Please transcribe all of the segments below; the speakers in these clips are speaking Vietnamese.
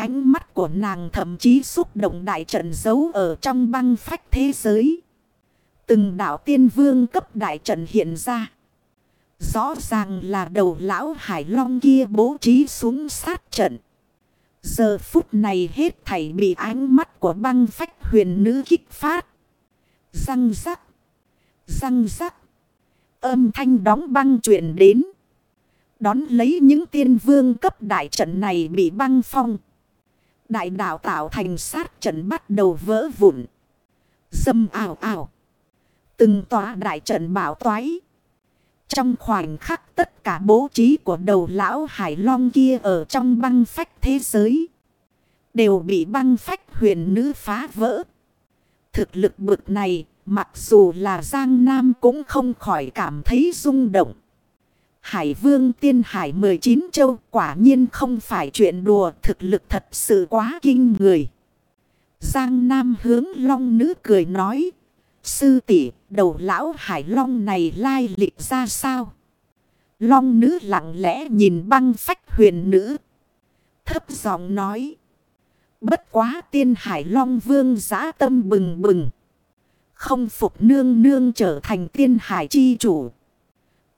Ánh mắt của nàng thậm chí xúc động đại trận giấu ở trong băng phách thế giới. Từng đạo tiên vương cấp đại trận hiện ra. Rõ ràng là đầu lão hải long kia bố trí xuống sát trận. Giờ phút này hết thảy bị ánh mắt của băng phách huyền nữ kích phát. Răng rắc. Răng rắc. Âm thanh đóng băng chuyển đến. Đón lấy những tiên vương cấp đại trận này bị băng phong. Đại đạo tạo thành sát trận bắt đầu vỡ vụn. Dâm ảo ảo. Từng tòa đại trận bảo toái. Trong khoảnh khắc tất cả bố trí của đầu lão Hải Long kia ở trong băng phách thế giới. Đều bị băng phách huyền nữ phá vỡ. Thực lực bực này, mặc dù là Giang Nam cũng không khỏi cảm thấy rung động. Hải vương tiên hải 19 châu, quả nhiên không phải chuyện đùa, thực lực thật sự quá kinh người. Giang Nam hướng long nữ cười nói. Sư tỷ, đầu lão hải long này lai lịch ra sao? Long nữ lặng lẽ nhìn băng phách huyền nữ. Thấp giọng nói. Bất quá tiên hải long vương giã tâm bừng bừng. Không phục nương nương trở thành tiên hải chi chủ.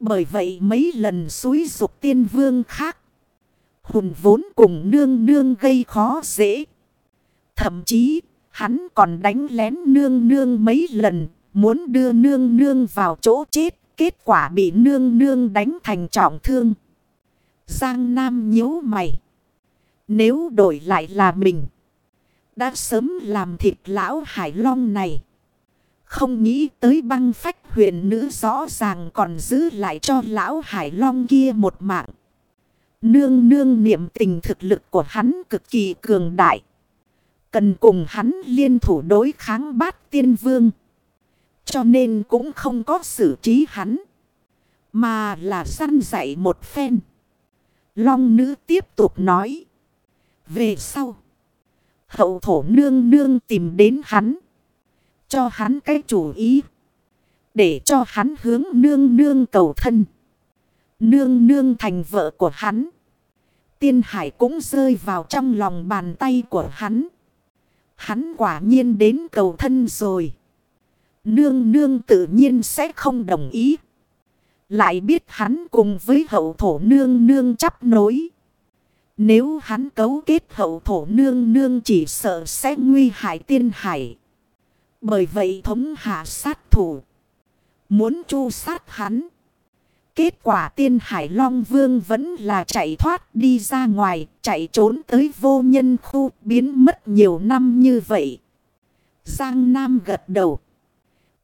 Bởi vậy mấy lần suối dục tiên vương khác. Hùn vốn cùng nương nương gây khó dễ. Thậm chí, hắn còn đánh lén nương nương mấy lần. Muốn đưa nương nương vào chỗ chết. Kết quả bị nương nương đánh thành trọng thương. Giang Nam nhíu mày. Nếu đổi lại là mình. Đã sớm làm thịt lão Hải Long này. Không nghĩ tới băng phách huyền nữ rõ ràng còn giữ lại cho lão Hải Long kia một mạng. Nương nương niệm tình thực lực của hắn cực kỳ cường đại. Cần cùng hắn liên thủ đối kháng bát tiên vương. Cho nên cũng không có xử trí hắn. Mà là săn dạy một phen. Long nữ tiếp tục nói. Về sau. Hậu thổ nương nương tìm đến hắn cho hắn cái chủ ý. Để cho hắn hướng nương nương cầu thân. Nương nương thành vợ của hắn. Tiên hải cũng rơi vào trong lòng bàn tay của hắn. Hắn quả nhiên đến cầu thân rồi. Nương nương tự nhiên sẽ không đồng ý. Lại biết hắn cùng với hậu thổ nương nương chấp nối. Nếu hắn cấu kết hậu thổ nương nương chỉ sợ sẽ nguy hại tiên hải. Bởi vậy thống hạ sát thủ. Muốn chu sát hắn. Kết quả tiên hải long vương vẫn là chạy thoát đi ra ngoài. Chạy trốn tới vô nhân khu, biến mất nhiều năm như vậy. Giang Nam gật đầu.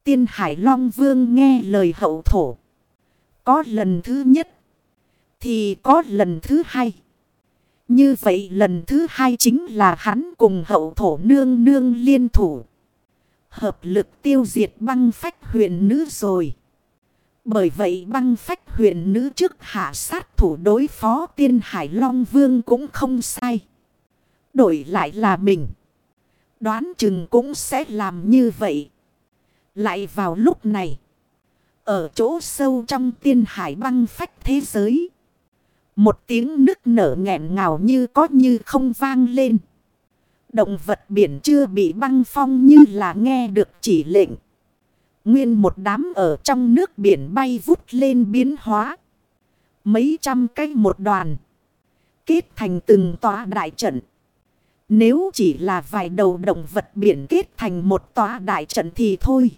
Tiên hải long vương nghe lời hậu thổ. Có lần thứ nhất. Thì có lần thứ hai. Như vậy lần thứ hai chính là hắn cùng hậu thổ nương nương liên thủ hợp lực tiêu diệt băng phách huyền nữ rồi. Bởi vậy băng phách huyền nữ trước hạ sát thủ đối phó tiên hải long vương cũng không sai. Đổi lại là mình. Đoán chừng cũng sẽ làm như vậy. Lại vào lúc này. Ở chỗ sâu trong tiên hải băng phách thế giới. Một tiếng nức nở nghẹn ngào như có như không vang lên. Động vật biển chưa bị băng phong như là nghe được chỉ lệnh. Nguyên một đám ở trong nước biển bay vút lên biến hóa. Mấy trăm cái một đoàn. Kết thành từng tòa đại trận. Nếu chỉ là vài đầu động vật biển kết thành một tòa đại trận thì thôi.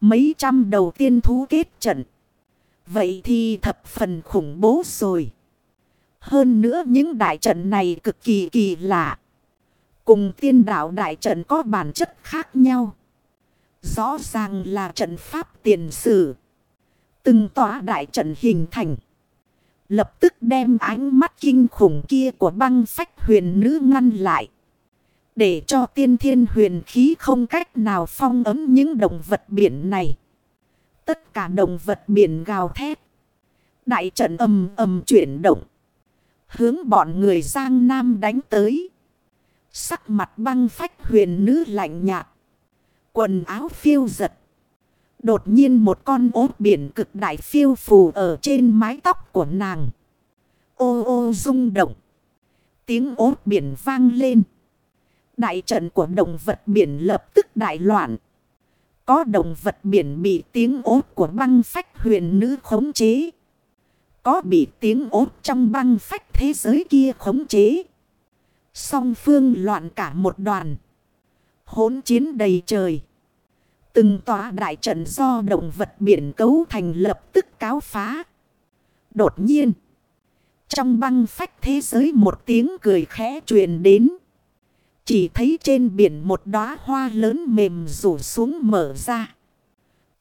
Mấy trăm đầu tiên thú kết trận. Vậy thì thập phần khủng bố rồi. Hơn nữa những đại trận này cực kỳ kỳ lạ. Cùng tiên đạo đại trận có bản chất khác nhau. Rõ ràng là trận pháp tiền sử. Từng tòa đại trận hình thành. Lập tức đem ánh mắt kinh khủng kia của băng phách huyền nữ ngăn lại. Để cho tiên thiên huyền khí không cách nào phong ấm những động vật biển này. Tất cả động vật biển gào thét. Đại trận ầm ầm chuyển động. Hướng bọn người Giang Nam đánh tới. Sắc mặt băng phách huyền nữ lạnh nhạt. Quần áo phiêu giật. Đột nhiên một con ốt biển cực đại phiêu phù ở trên mái tóc của nàng. Ô ô rung động. Tiếng ốt biển vang lên. Đại trận của động vật biển lập tức đại loạn. Có động vật biển bị tiếng ốt của băng phách huyền nữ khống chế. Có bị tiếng ốt trong băng phách thế giới kia khống chế. Song phương loạn cả một đoàn. Hốn chiến đầy trời. Từng tòa đại trận do động vật biển cấu thành lập tức cáo phá. Đột nhiên. Trong băng phách thế giới một tiếng cười khẽ truyền đến. Chỉ thấy trên biển một đóa hoa lớn mềm rủ xuống mở ra.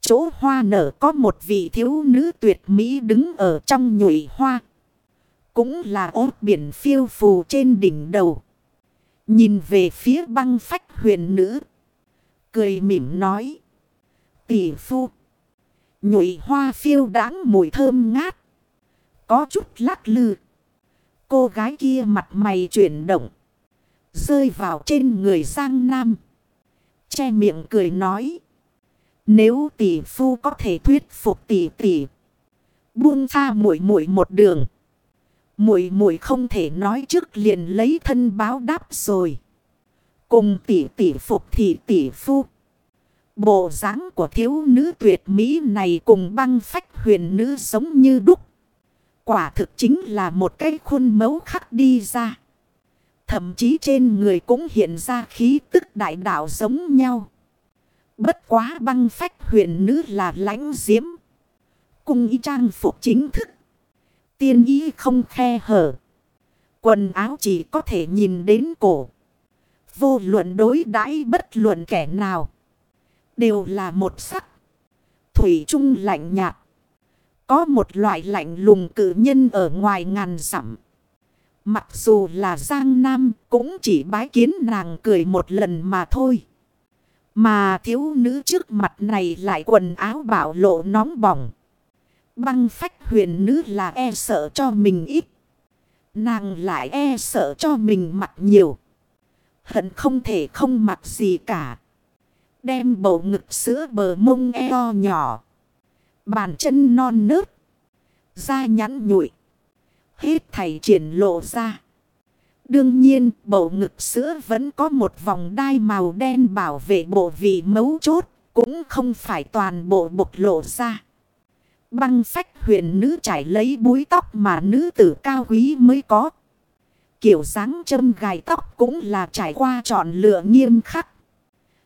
Chỗ hoa nở có một vị thiếu nữ tuyệt mỹ đứng ở trong nhụy hoa. Cũng là ốt biển phiêu phù trên đỉnh đầu. Nhìn về phía băng phách huyền nữ. Cười mỉm nói. Tỷ phu. Nhụy hoa phiêu đáng mùi thơm ngát. Có chút lắc lư. Cô gái kia mặt mày chuyển động. Rơi vào trên người Giang Nam. Che miệng cười nói. Nếu tỷ phu có thể thuyết phục tỷ tỷ. Buông tha muội muội một đường. Muội muội không thể nói trước liền lấy thân báo đáp rồi. Cùng tỷ tỷ phục thì tỷ phu. Bộ dáng của thiếu nữ tuyệt mỹ này cùng băng phách huyền nữ giống như đúc. Quả thực chính là một cái khuôn mẫu khắc đi ra. Thậm chí trên người cũng hiện ra khí tức đại đạo giống nhau. Bất quá băng phách huyền nữ là lãnh diễm. cùng y trang phục chính thức. Tiên ý không khe hở. Quần áo chỉ có thể nhìn đến cổ. Vô luận đối đãi bất luận kẻ nào. Đều là một sắc. Thủy trung lạnh nhạt. Có một loại lạnh lùng cử nhân ở ngoài ngàn dặm. Mặc dù là Giang Nam cũng chỉ bái kiến nàng cười một lần mà thôi. Mà thiếu nữ trước mặt này lại quần áo bảo lộ nóng bỏng. Băng phách huyền nữ là e sợ cho mình ít. Nàng lại e sợ cho mình mặc nhiều. Hận không thể không mặc gì cả. Đem bầu ngực sữa bờ mông eo nhỏ. Bàn chân non nớt. Da nhắn nhụi. Hết thầy triển lộ ra. Đương nhiên, bầu ngực sữa vẫn có một vòng đai màu đen bảo vệ bộ vị mấu chốt. Cũng không phải toàn bộ bộc lộ ra. Băng phách huyền nữ trải lấy búi tóc mà nữ tử cao quý mới có. Kiểu dáng châm gài tóc cũng là trải qua chọn lựa nghiêm khắc.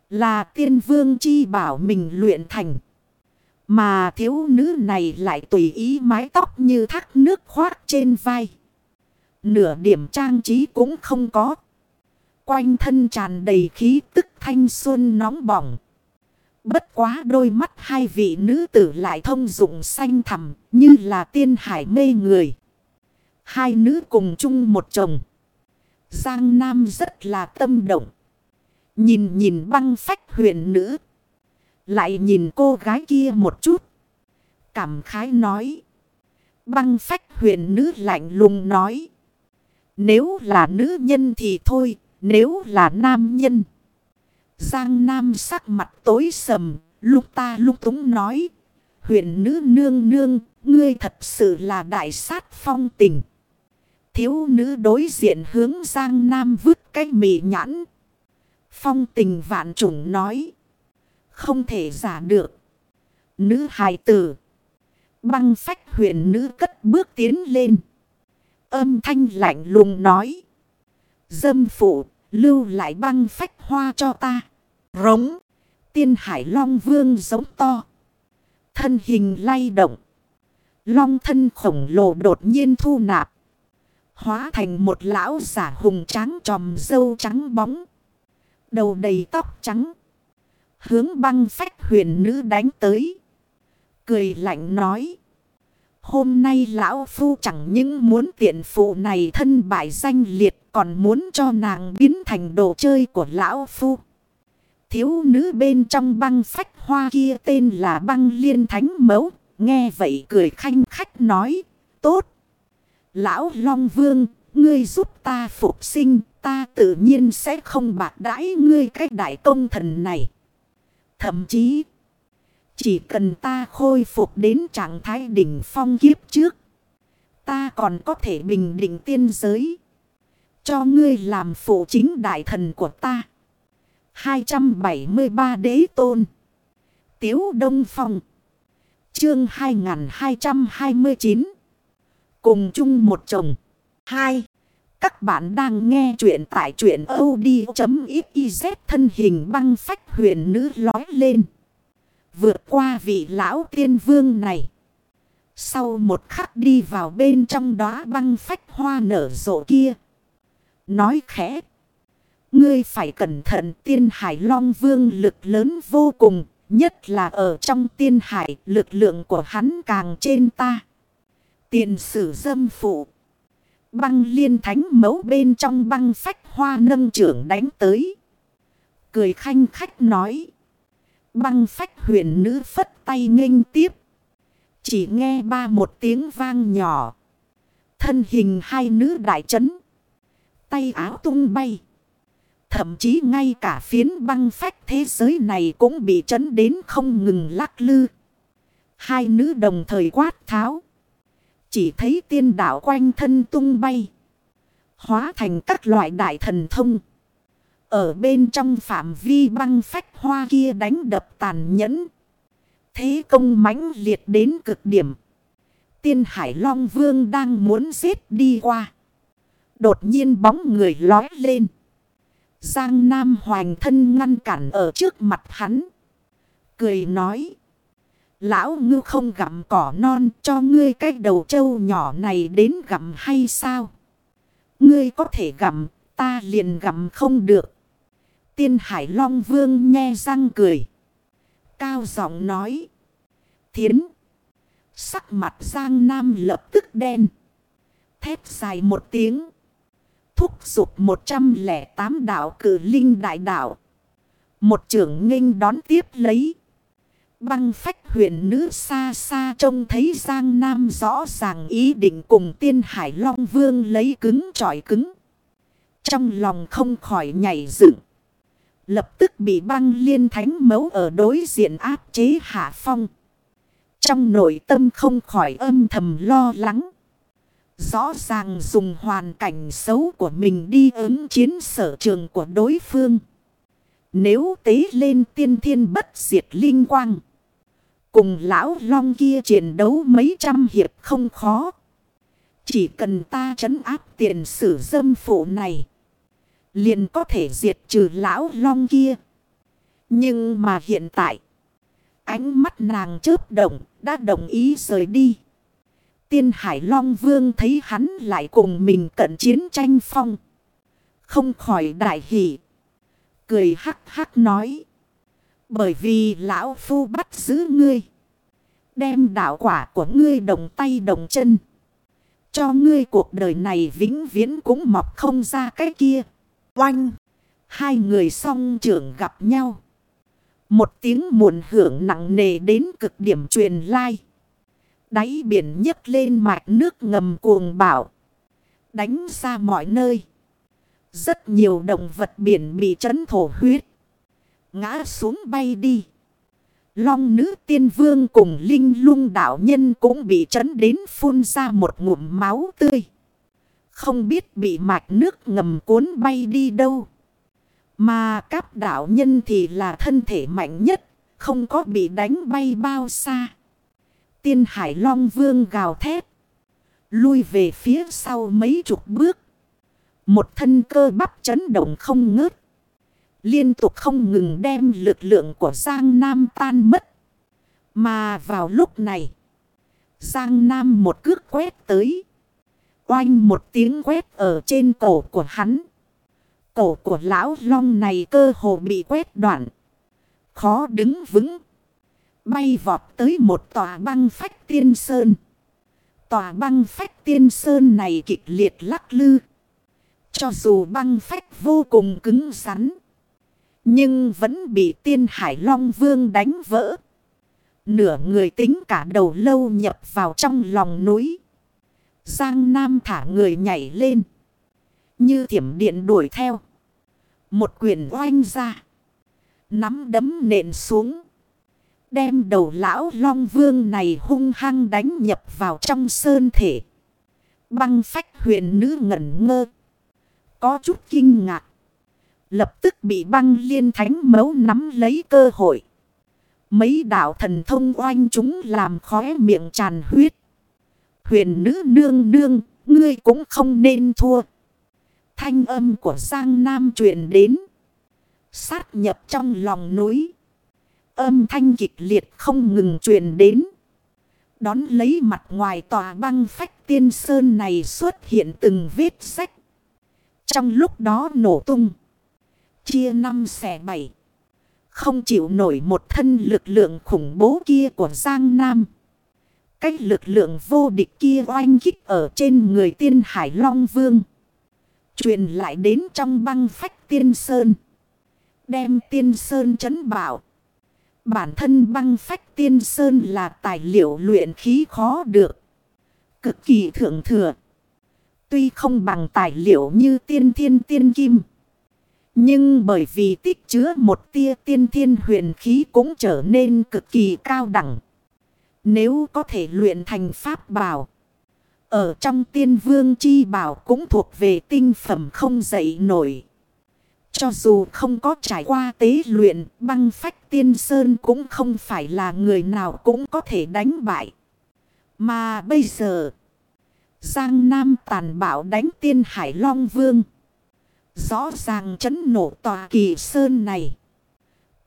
Là tiên vương chi bảo mình luyện thành. Mà thiếu nữ này lại tùy ý mái tóc như thác nước khoác trên vai. Nửa điểm trang trí cũng không có. Quanh thân tràn đầy khí tức thanh xuân nóng bỏng. Bất quá đôi mắt hai vị nữ tử lại thông dụng xanh thẳm, như là tiên hải mê người. Hai nữ cùng chung một chồng. Giang Nam rất là tâm động. Nhìn nhìn băng phách huyền nữ. Lại nhìn cô gái kia một chút. Cảm khái nói. Băng phách huyền nữ lạnh lùng nói. Nếu là nữ nhân thì thôi. Nếu là nam nhân. Giang Nam sắc mặt tối sầm. Lúc ta lúc túng nói. Huyền nữ nương nương. Ngươi thật sự là đại sát phong tình. Thiếu nữ đối diện hướng Giang Nam vứt cái mì nhãn. Phong tình vạn trùng nói. Không thể giả được. Nữ hài tử. Băng phách huyền nữ cất bước tiến lên. Âm thanh lạnh lùng nói. Dâm phụ, lưu lại băng phách hoa cho ta. Rống. Tiên hải long vương giống to. Thân hình lay động. Long thân khổng lồ đột nhiên thu nạp. Hóa thành một lão giả hùng tráng tròm dâu trắng bóng. Đầu đầy tóc trắng. Hướng băng phách huyền nữ đánh tới. Cười lạnh nói. Hôm nay lão phu chẳng những muốn tiện phụ này thân bại danh liệt còn muốn cho nàng biến thành đồ chơi của lão phu. Thiếu nữ bên trong băng phách hoa kia tên là băng liên thánh mẫu. Nghe vậy cười khanh khách nói. Tốt. Lão Long Vương, ngươi giúp ta phục sinh, ta tự nhiên sẽ không bạc đãi ngươi cách đại công thần này. Thậm chí, chỉ cần ta khôi phục đến trạng thái đỉnh phong kiếp trước, ta còn có thể bình định tiên giới. Cho ngươi làm phụ chính đại thần của ta. 273 đế tôn. Tiếu Đông Phong. Chương 2229. Cùng chung một chồng. 2. Các bạn đang nghe chuyện tại chuyện od.xyz thân hình băng phách huyền nữ lói lên. Vượt qua vị lão tiên vương này. Sau một khắc đi vào bên trong đó băng phách hoa nở rộ kia. Nói khẽ. Ngươi phải cẩn thận tiên hải long vương lực lớn vô cùng. Nhất là ở trong tiên hải, lực lượng của hắn càng trên ta. Tiền sử dâm phụ. Băng liên thánh mấu bên trong băng phách hoa nâng trưởng đánh tới. Cười khanh khách nói. Băng phách huyền nữ phất tay nghênh tiếp. Chỉ nghe ba một tiếng vang nhỏ. Thân hình hai nữ đại chấn. Tay áo tung bay. Thậm chí ngay cả phiến băng phách thế giới này cũng bị chấn đến không ngừng lắc lư. Hai nữ đồng thời quát tháo. Chỉ thấy tiên đạo quanh thân tung bay. Hóa thành các loại đại thần thông. Ở bên trong phạm vi băng phách hoa kia đánh đập tàn nhẫn. Thế công mãnh liệt đến cực điểm. Tiên Hải Long Vương đang muốn giết đi qua. Đột nhiên bóng người lói lên. Giang Nam hoàng thân ngăn cản ở trước mặt hắn. Cười nói. Lão ngư không gặm cỏ non cho ngươi cái đầu trâu nhỏ này đến gặm hay sao? Ngươi có thể gặm, ta liền gặm không được. Tiên Hải Long Vương nghe răng cười. Cao giọng nói. Thiến. Sắc mặt Giang Nam lập tức đen. Thép dài một tiếng. Thúc giục 108 đạo cử linh đại đạo. Một trưởng nghênh đón tiếp lấy. Băng phách huyện nữ xa xa trông thấy Giang Nam rõ ràng ý định cùng tiên hải long vương lấy cứng trọi cứng. Trong lòng không khỏi nhảy dựng. Lập tức bị băng liên thánh mấu ở đối diện áp chế hạ phong. Trong nội tâm không khỏi âm thầm lo lắng. Rõ ràng dùng hoàn cảnh xấu của mình đi ứng chiến sở trường của đối phương. Nếu tế lên tiên thiên bất diệt linh quang. Cùng lão long kia chiến đấu mấy trăm hiệp không khó. Chỉ cần ta trấn áp tiền sử dâm phụ này. Liền có thể diệt trừ lão long kia. Nhưng mà hiện tại. Ánh mắt nàng chớp động, đã đồng ý rời đi. Tiên Hải Long Vương thấy hắn lại cùng mình cận chiến tranh phong. Không khỏi đại hỷ. Cười hắc hắc nói. Bởi vì lão phu bắt giữ ngươi. Đem đạo quả của ngươi đồng tay đồng chân. Cho ngươi cuộc đời này vĩnh viễn cũng mọc không ra cái kia. Oanh. Hai người song trưởng gặp nhau. Một tiếng muộn hưởng nặng nề đến cực điểm truyền lai. Đáy biển nhấc lên mạch nước ngầm cuồng bạo. Đánh ra mọi nơi. Rất nhiều động vật biển bị chấn thổ huyết. Ngã xuống bay đi. Long nữ tiên vương cùng linh lung đạo nhân cũng bị chấn đến phun ra một ngụm máu tươi. Không biết bị mạch nước ngầm cuốn bay đi đâu. Mà các đạo nhân thì là thân thể mạnh nhất, không có bị đánh bay bao xa. Tiên hải long vương gào thét. Lui về phía sau mấy chục bước. Một thân cơ bắp chấn động không ngớt. Liên tục không ngừng đem lực lượng của Giang Nam tan mất. Mà vào lúc này. Giang Nam một cước quét tới. Oanh một tiếng quét ở trên cổ của hắn. Cổ của lão long này cơ hồ bị quét đoạn. Khó đứng vững. Bay vọt tới một tòa băng phách tiên sơn. Tòa băng phách tiên sơn này kịch liệt lắc lư. Cho dù băng phách vô cùng cứng rắn. Nhưng vẫn bị tiên hải long vương đánh vỡ. Nửa người tính cả đầu lâu nhập vào trong lòng núi. Giang Nam thả người nhảy lên. Như thiểm điện đuổi theo. Một quyền oanh ra. Nắm đấm nện xuống. Đem đầu lão long vương này hung hăng đánh nhập vào trong sơn thể. Băng phách huyền nữ ngẩn ngơ. Có chút kinh ngạc. Lập tức bị băng liên thánh mấu nắm lấy cơ hội. Mấy đạo thần thông oanh chúng làm khóe miệng tràn huyết. Huyền nữ nương nương, ngươi cũng không nên thua. Thanh âm của Giang Nam truyền đến. Sát nhập trong lòng núi. Âm thanh kịch liệt không ngừng truyền đến. Đón lấy mặt ngoài tòa băng phách tiên sơn này xuất hiện từng vết sách. Trong lúc đó nổ tung. Chia năm xẻ bảy. Không chịu nổi một thân lực lượng khủng bố kia của Giang Nam. Cách lực lượng vô địch kia oanh kích ở trên người tiên Hải Long Vương. Truyền lại đến trong băng phách tiên sơn. Đem tiên sơn chấn bảo. Bản thân băng phách tiên sơn là tài liệu luyện khí khó được. Cực kỳ thượng thừa. Tuy không bằng tài liệu như tiên thiên tiên kim. Nhưng bởi vì tích chứa một tia tiên thiên huyền khí cũng trở nên cực kỳ cao đẳng. Nếu có thể luyện thành pháp bảo. Ở trong tiên vương chi bảo cũng thuộc về tinh phẩm không dậy nổi. Cho dù không có trải qua tế luyện, băng phách tiên sơn cũng không phải là người nào cũng có thể đánh bại. Mà bây giờ, Giang Nam tàn bạo đánh tiên Hải Long Vương. Rõ ràng chấn nổ tòa kỳ sơn này.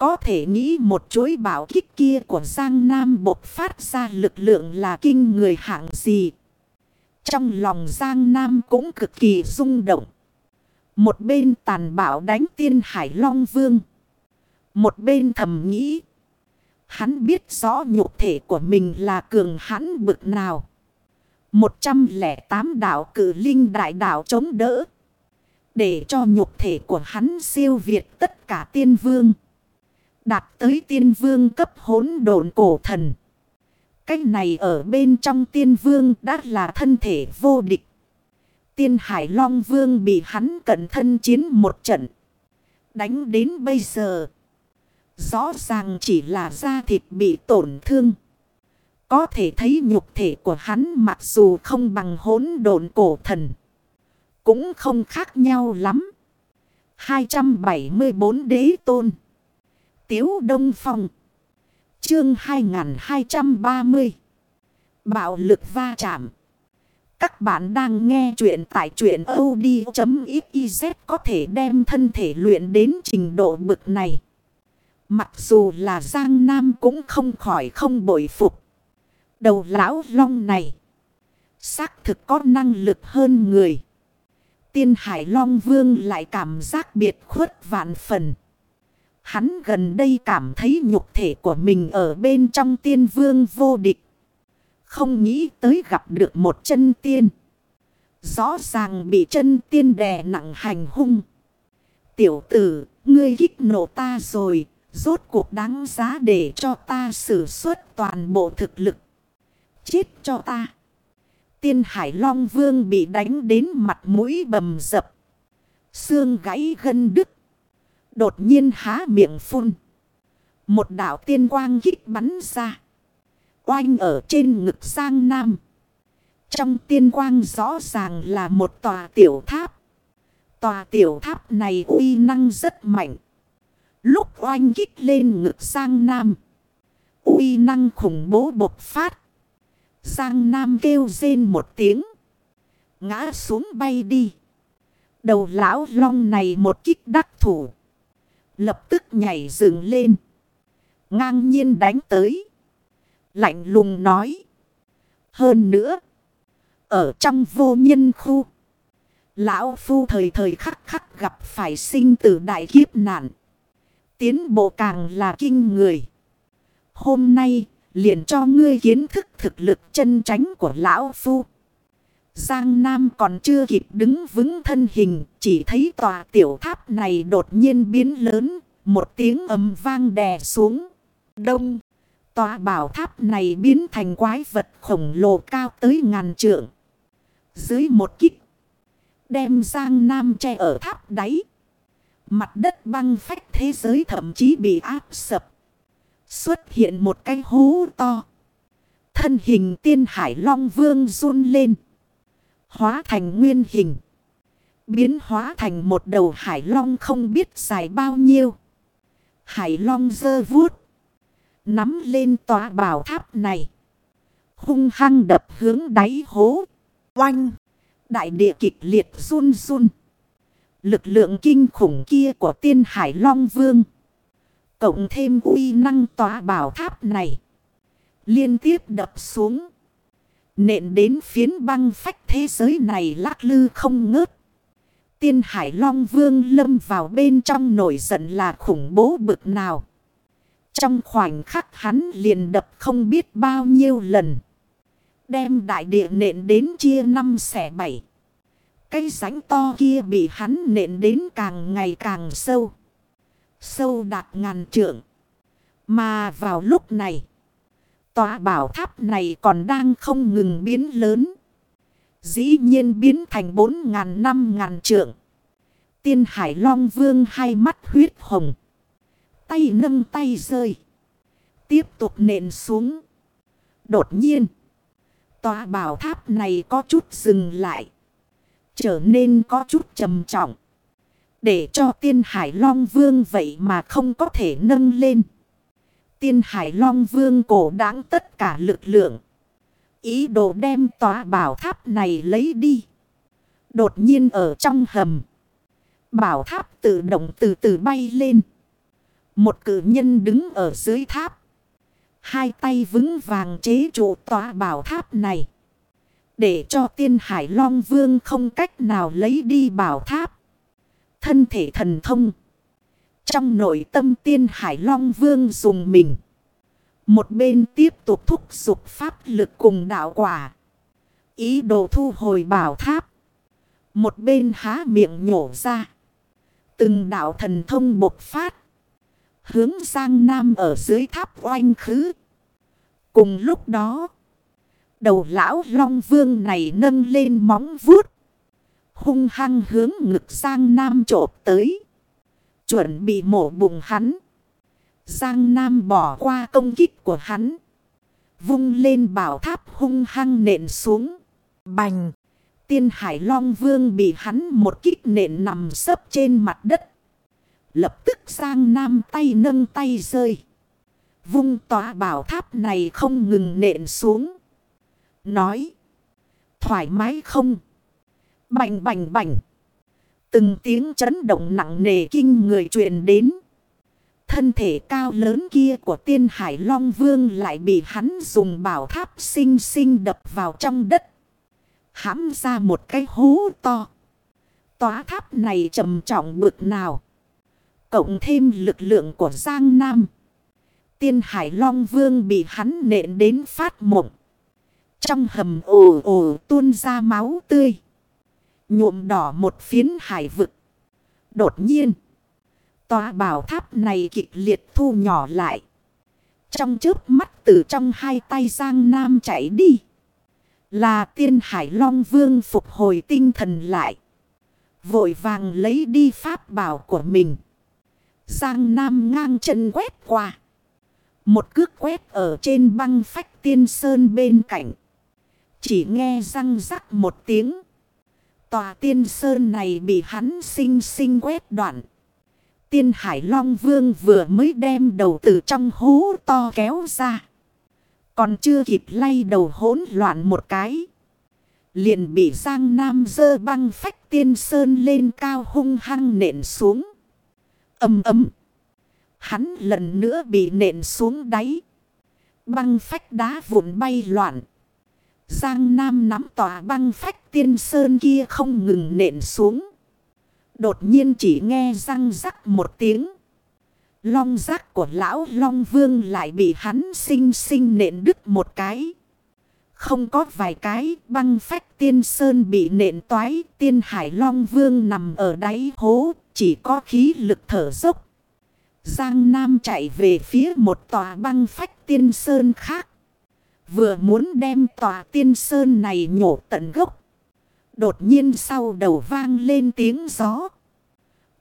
Có thể nghĩ một chuỗi bảo kích kia của Giang Nam bộc phát ra lực lượng là kinh người hạng gì. Trong lòng Giang Nam cũng cực kỳ rung động. Một bên tàn bạo đánh tiên Hải Long Vương. Một bên thầm nghĩ. Hắn biết rõ nhục thể của mình là cường hãn bực nào. 108 đạo cử linh đại đạo chống đỡ. Để cho nhục thể của hắn siêu việt tất cả tiên vương. Đạt tới tiên vương cấp hỗn độn cổ thần. Cách này ở bên trong tiên vương đã là thân thể vô địch. Tiên Hải Long Vương bị hắn cẩn thân chiến một trận. Đánh đến bây giờ. Rõ ràng chỉ là da thịt bị tổn thương. Có thể thấy nhục thể của hắn mặc dù không bằng hỗn độn cổ thần. Cũng không khác nhau lắm. 274 đế tôn. Tiếu Đông Phong. Chương 2230. Bạo lực va chạm. Các bạn đang nghe chuyện tại chuyện od.xyz có thể đem thân thể luyện đến trình độ bực này. Mặc dù là Giang Nam cũng không khỏi không bội phục. Đầu lão long này. Xác thực có năng lực hơn người. Tiên Hải Long Vương lại cảm giác biệt khuất vạn phần. Hắn gần đây cảm thấy nhục thể của mình ở bên trong tiên vương vô địch. Không nghĩ tới gặp được một chân tiên. Rõ ràng bị chân tiên đè nặng hành hung. Tiểu tử, ngươi kích nổ ta rồi. Rốt cuộc đáng giá để cho ta sử xuất toàn bộ thực lực. Chết cho ta. Tiên Hải Long Vương bị đánh đến mặt mũi bầm dập. Xương gãy gân đứt. Đột nhiên há miệng phun. Một đảo tiên quang kích bắn ra. Oanh ở trên ngực sang nam. Trong tiên quang rõ ràng là một tòa tiểu tháp. Tòa tiểu tháp này uy năng rất mạnh. Lúc oanh kích lên ngực sang nam. uy năng khủng bố bộc phát. Giang Nam kêu rên một tiếng. Ngã xuống bay đi. Đầu lão long này một kích đắc thủ. Lập tức nhảy dựng lên. Ngang nhiên đánh tới. Lạnh lùng nói. Hơn nữa. Ở trong vô nhân khu. Lão phu thời thời khắc khắc gặp phải sinh tử đại kiếp nạn. Tiến bộ càng là kinh người. Hôm nay, liền cho ngươi kiến thức thực lực chân tránh của lão phu. Giang Nam còn chưa kịp đứng vững thân hình, chỉ thấy tòa tiểu tháp này đột nhiên biến lớn, một tiếng ầm vang đè xuống. Đông, tòa bảo tháp này biến thành quái vật khổng lồ cao tới ngàn trượng. Dưới một kích, đem Giang Nam che ở tháp đáy. Mặt đất băng phách thế giới thậm chí bị áp sập. Xuất hiện một cái hố to. Thân hình tiên hải long vương run lên. Hóa thành nguyên hình. Biến hóa thành một đầu hải long không biết dài bao nhiêu. Hải long dơ vuốt. Nắm lên tòa bảo tháp này. Hung hăng đập hướng đáy hố. Oanh. Đại địa kịch liệt run run. Lực lượng kinh khủng kia của tiên hải long vương. Cộng thêm uy năng tòa bảo tháp này. Liên tiếp đập xuống. Nện đến phiến băng phách thế giới này lắc lư không ngớt. Tiên Hải Long Vương lâm vào bên trong nổi giận là khủng bố bực nào. Trong khoảnh khắc hắn liền đập không biết bao nhiêu lần. Đem đại địa nện đến chia năm xẻ bảy. Cây rãnh to kia bị hắn nện đến càng ngày càng sâu. Sâu đạt ngàn trượng. Mà vào lúc này. Tòa bảo tháp này còn đang không ngừng biến lớn. Dĩ nhiên biến thành bốn ngàn năm ngàn trượng. Tiên Hải Long Vương hai mắt huyết hồng. Tay nâng tay rơi. Tiếp tục nện xuống. Đột nhiên. Tòa bảo tháp này có chút dừng lại. Trở nên có chút trầm trọng. Để cho tiên Hải Long Vương vậy mà không có thể nâng lên. Tiên Hải Long Vương cổ đáng tất cả lực lượng. Ý đồ đem tòa bảo tháp này lấy đi. Đột nhiên ở trong hầm. Bảo tháp tự động từ từ bay lên. Một cử nhân đứng ở dưới tháp. Hai tay vững vàng chế trụ tòa bảo tháp này. Để cho tiên hải long vương không cách nào lấy đi bảo tháp. Thân thể thần thông. Trong nội tâm tiên hải long vương dùng mình. Một bên tiếp tục thúc giục pháp lực cùng đạo quả. Ý đồ thu hồi bảo tháp. Một bên há miệng nhổ ra. Từng đạo thần thông bộc phát. Hướng sang nam ở dưới tháp oanh khứ. Cùng lúc đó. Đầu lão long vương này nâng lên móng vuốt. Hung hăng hướng ngực sang nam trộp tới. Chuẩn bị mổ bụng hắn. Giang Nam bỏ qua công kích của hắn. Vung lên bảo tháp hung hăng nện xuống. Bành. Tiên Hải Long Vương bị hắn một kích nện nằm sấp trên mặt đất. Lập tức Giang Nam tay nâng tay rơi. Vung tòa bảo tháp này không ngừng nện xuống. Nói. Thoải mái không? Bành bành bành. Từng tiếng chấn động nặng nề kinh người truyền đến. Thân thể cao lớn kia của tiên hải long vương lại bị hắn dùng bảo tháp xinh xinh đập vào trong đất. Hãm ra một cái hố to. Tóa tháp này trầm trọng bực nào. Cộng thêm lực lượng của Giang Nam. Tiên hải long vương bị hắn nện đến phát mộng. Trong hầm ồ ồ tuôn ra máu tươi. Nhuộm đỏ một phiến hải vực. Đột nhiên. Tòa bảo tháp này kịch liệt thu nhỏ lại. Trong trước mắt từ trong hai tay Giang Nam chạy đi. Là tiên hải long vương phục hồi tinh thần lại. Vội vàng lấy đi pháp bảo của mình. Giang Nam ngang chân quét qua. Một cước quét ở trên băng phách tiên sơn bên cạnh. Chỉ nghe răng rắc một tiếng. Tòa tiên sơn này bị hắn sinh sinh quét đoạn. Tiên Hải Long Vương vừa mới đem đầu từ trong hố to kéo ra. Còn chưa kịp lay đầu hỗn loạn một cái. Liền bị Giang Nam dơ băng phách tiên sơn lên cao hung hăng nện xuống. Âm ấm. Hắn lần nữa bị nện xuống đáy. Băng phách đá vụn bay loạn. Giang Nam nắm tòa băng phách tiên sơn kia không ngừng nện xuống. Đột nhiên chỉ nghe răng rắc một tiếng. Long rác của lão Long Vương lại bị hắn sinh sinh nện đứt một cái. Không có vài cái, băng phách tiên sơn bị nện toái. Tiên hải Long Vương nằm ở đáy hố. Chỉ có khí lực thở dốc. Giang Nam chạy về phía một tòa băng phách tiên sơn khác. Vừa muốn đem tòa tiên sơn này nhổ tận gốc. Đột nhiên sau đầu vang lên tiếng gió.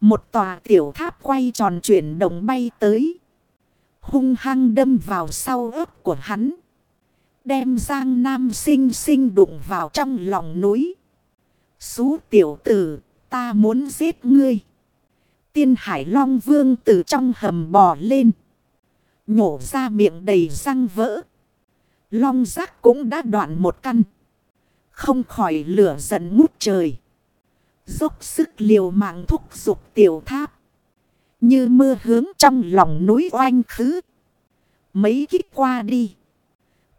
Một tòa tiểu tháp quay tròn chuyển động bay tới. Hung hăng đâm vào sau ớt của hắn. Đem Giang Nam sinh sinh đụng vào trong lòng núi. Xú tiểu tử, Ta muốn giết ngươi. Tiên Hải Long Vương từ trong hầm bò lên. Nhổ ra miệng đầy răng vỡ. Long giác cũng đã đoạn một căn. Không khỏi lửa giận ngút trời. Dốc sức liều mạng thúc dục tiểu tháp. Như mưa hướng trong lòng núi oanh khứ. Mấy kích qua đi.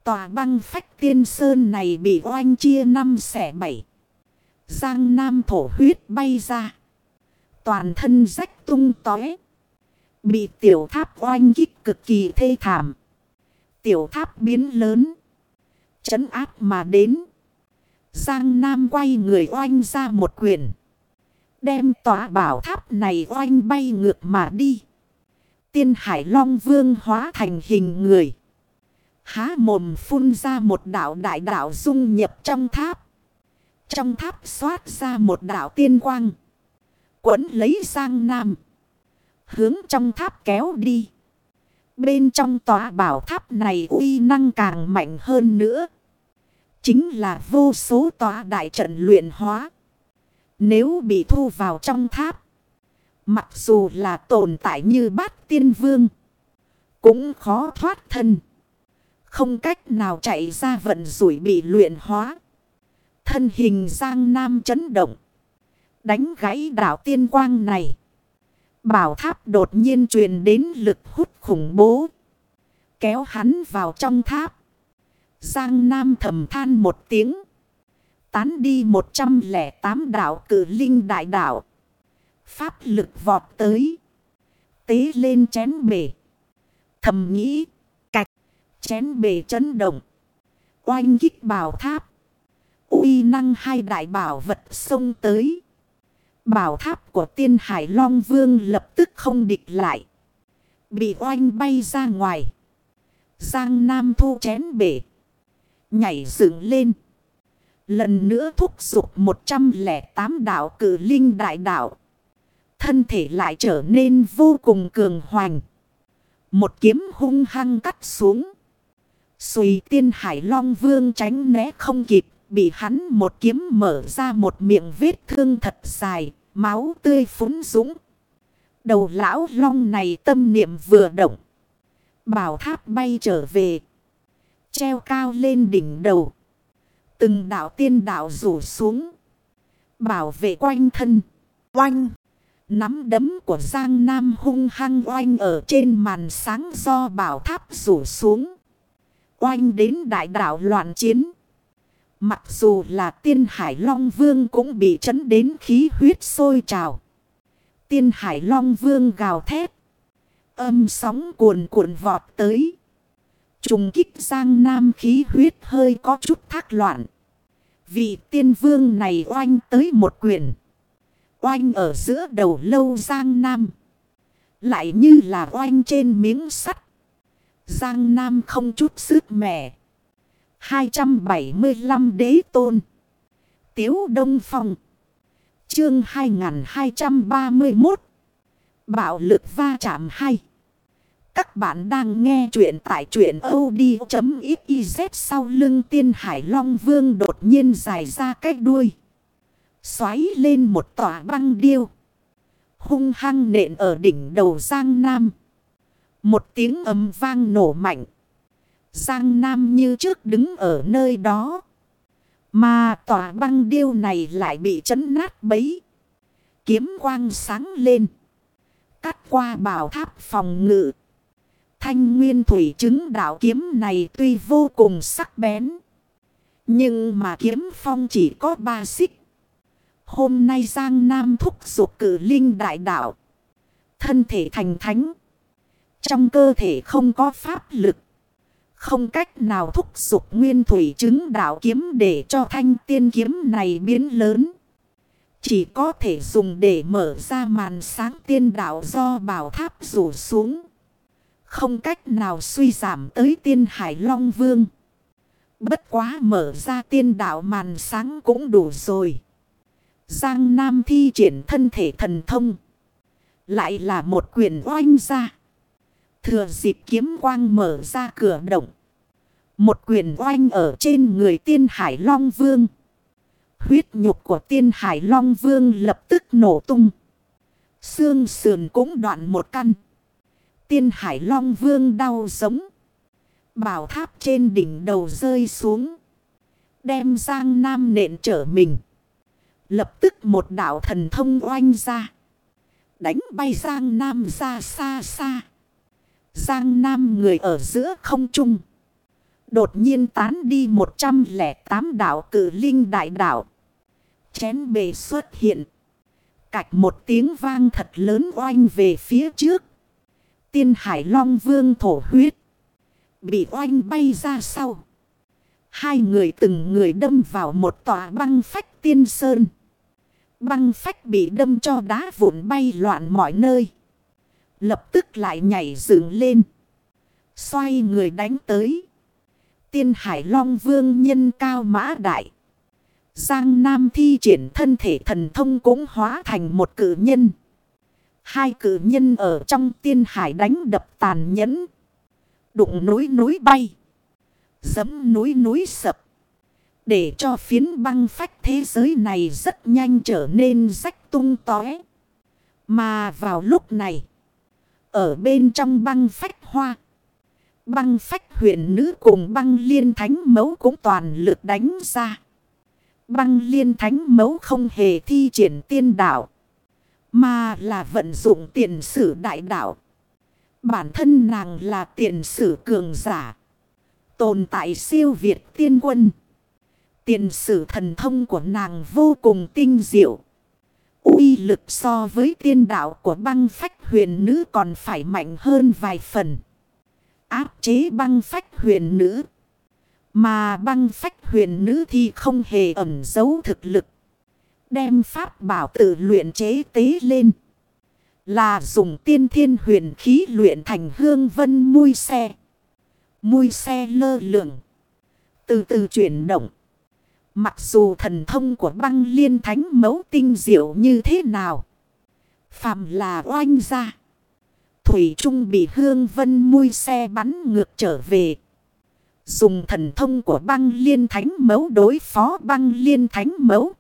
Tòa băng phách tiên sơn này bị oanh chia năm xẻ bảy. Giang nam thổ huyết bay ra. Toàn thân rách tung tói. Bị tiểu tháp oanh kích cực kỳ thê thảm. Tiểu tháp biến lớn. Chấn áp mà đến. Giang Nam quay người oanh ra một quyền. Đem tòa bảo tháp này oanh bay ngược mà đi. Tiên Hải Long Vương hóa thành hình người. Há mồm phun ra một đảo đại đảo dung nhập trong tháp. Trong tháp xoát ra một đảo tiên quang. Quấn lấy sang nam. Hướng trong tháp kéo đi. Bên trong tòa bảo tháp này uy năng càng mạnh hơn nữa. Chính là vô số tòa đại trận luyện hóa. Nếu bị thu vào trong tháp. Mặc dù là tồn tại như bát tiên vương. Cũng khó thoát thân. Không cách nào chạy ra vận rủi bị luyện hóa. Thân hình Giang Nam chấn động. Đánh gãy đảo tiên quang này. Bảo tháp đột nhiên truyền đến lực hút khủng bố. Kéo hắn vào trong tháp. Giang Nam thầm than một tiếng. Tán đi 108 đảo cử linh đại đảo. Pháp lực vọt tới. Tế lên chén bể. Thầm nghĩ. Cạch. Chén bể chấn động. Oanh kích bảo tháp. uy năng hai đại bảo vật xông tới. Bảo tháp của tiên hải long vương lập tức không địch lại. Bị oanh bay ra ngoài. Giang Nam thu chén bể. Nhảy dựng lên. Lần nữa thúc giục 108 đạo cử linh đại đạo. Thân thể lại trở nên vô cùng cường hoành. Một kiếm hung hăng cắt xuống. Xùy tiên hải long vương tránh né không kịp. Bị hắn một kiếm mở ra một miệng vết thương thật dài. Máu tươi phúng dũng. Đầu lão long này tâm niệm vừa động. Bảo tháp bay trở về. Treo cao lên đỉnh đầu. Từng đạo tiên đạo rủ xuống. Bảo vệ quanh thân. Oanh. Nắm đấm của Giang Nam hung hăng oanh ở trên màn sáng do bảo tháp rủ xuống. Oanh đến đại đạo loạn chiến. Mặc dù là tiên hải long vương cũng bị chấn đến khí huyết sôi trào. Tiên hải long vương gào thét. Âm sóng cuồn cuộn vọt tới. Trùng kích giang nam khí huyết hơi có chút thác loạn. Vị tiên vương này oanh tới một quyền. Oanh ở giữa đầu lâu giang nam. Lại như là oanh trên miếng sắt. Giang nam không chút sức mẻ. 275 đế tôn. Tiếu Đông Phong. Chương 2231. Bạo lực va chạm hay. Các bạn đang nghe chuyện tại chuyện od.xyz sau lưng tiên hải long vương đột nhiên dài ra cách đuôi. Xoáy lên một tòa băng điêu. Hung hăng nện ở đỉnh đầu Giang Nam. Một tiếng ấm vang nổ mạnh. Giang Nam như trước đứng ở nơi đó. Mà tòa băng điêu này lại bị chấn nát bấy. Kiếm quang sáng lên. Cắt qua bảo tháp phòng ngự. Thanh nguyên thủy chứng đạo kiếm này tuy vô cùng sắc bén. Nhưng mà kiếm phong chỉ có ba xích. Hôm nay Giang Nam thúc giục cử linh đại đạo. Thân thể thành thánh. Trong cơ thể không có pháp lực. Không cách nào thúc giục nguyên thủy chứng đạo kiếm để cho thanh tiên kiếm này biến lớn. Chỉ có thể dùng để mở ra màn sáng tiên đạo do bảo tháp rủ xuống. Không cách nào suy giảm tới tiên hải long vương. Bất quá mở ra tiên đạo màn sáng cũng đủ rồi. Giang Nam thi triển thân thể thần thông. Lại là một quyền oanh ra. Thừa dịp kiếm quang mở ra cửa động. Một quyền oanh ở trên người tiên hải long vương. huyết nhục của tiên hải long vương lập tức nổ tung. Xương sườn cũng đoạn một căn. Tiên hải long vương đau giống. Bảo tháp trên đỉnh đầu rơi xuống. Đem Giang Nam nện trở mình. Lập tức một đạo thần thông oanh ra. Đánh bay Giang Nam ra xa xa. Giang Nam người ở giữa không trung. Đột nhiên tán đi 108 đảo cử linh đại đảo. Chén bề xuất hiện. Cạch một tiếng vang thật lớn oanh về phía trước. Tiên Hải Long Vương thổ huyết. Bị oanh bay ra sau. Hai người từng người đâm vào một tòa băng phách tiên sơn. Băng phách bị đâm cho đá vụn bay loạn mọi nơi. Lập tức lại nhảy dựng lên. Xoay người đánh tới. Tiên Hải Long Vương nhân cao mã đại. Giang Nam thi triển thân thể thần thông cũng hóa thành một cử nhân. Hai cử nhân ở trong tiên hải đánh đập tàn nhẫn. Đụng núi núi bay. Dấm núi núi sập. Để cho phiến băng phách thế giới này rất nhanh trở nên rách tung tóe. Mà vào lúc này. Ở bên trong băng phách hoa. Băng phách huyện nữ cùng băng liên thánh mấu cũng toàn lực đánh ra. Băng liên thánh mấu không hề thi triển tiên đạo. Mà là vận dụng tiền sử đại đạo. Bản thân nàng là tiền sử cường giả. Tồn tại siêu việt tiên quân. Tiền sử thần thông của nàng vô cùng tinh diệu uy lực so với tiên đạo của băng phách huyền nữ còn phải mạnh hơn vài phần. Áp chế băng phách huyền nữ. Mà băng phách huyền nữ thì không hề ẩn giấu thực lực. Đem pháp bảo tự luyện chế tế lên. Là dùng tiên thiên huyền khí luyện thành hương vân mui xe. Mui xe lơ lửng. Từ từ chuyển động. Mặc dù thần thông của băng liên thánh mẫu tinh diệu như thế nào. Phàm là oanh ra. Thủy Trung bị hương vân mui xe bắn ngược trở về. Dùng thần thông của băng liên thánh mẫu đối phó băng liên thánh mẫu,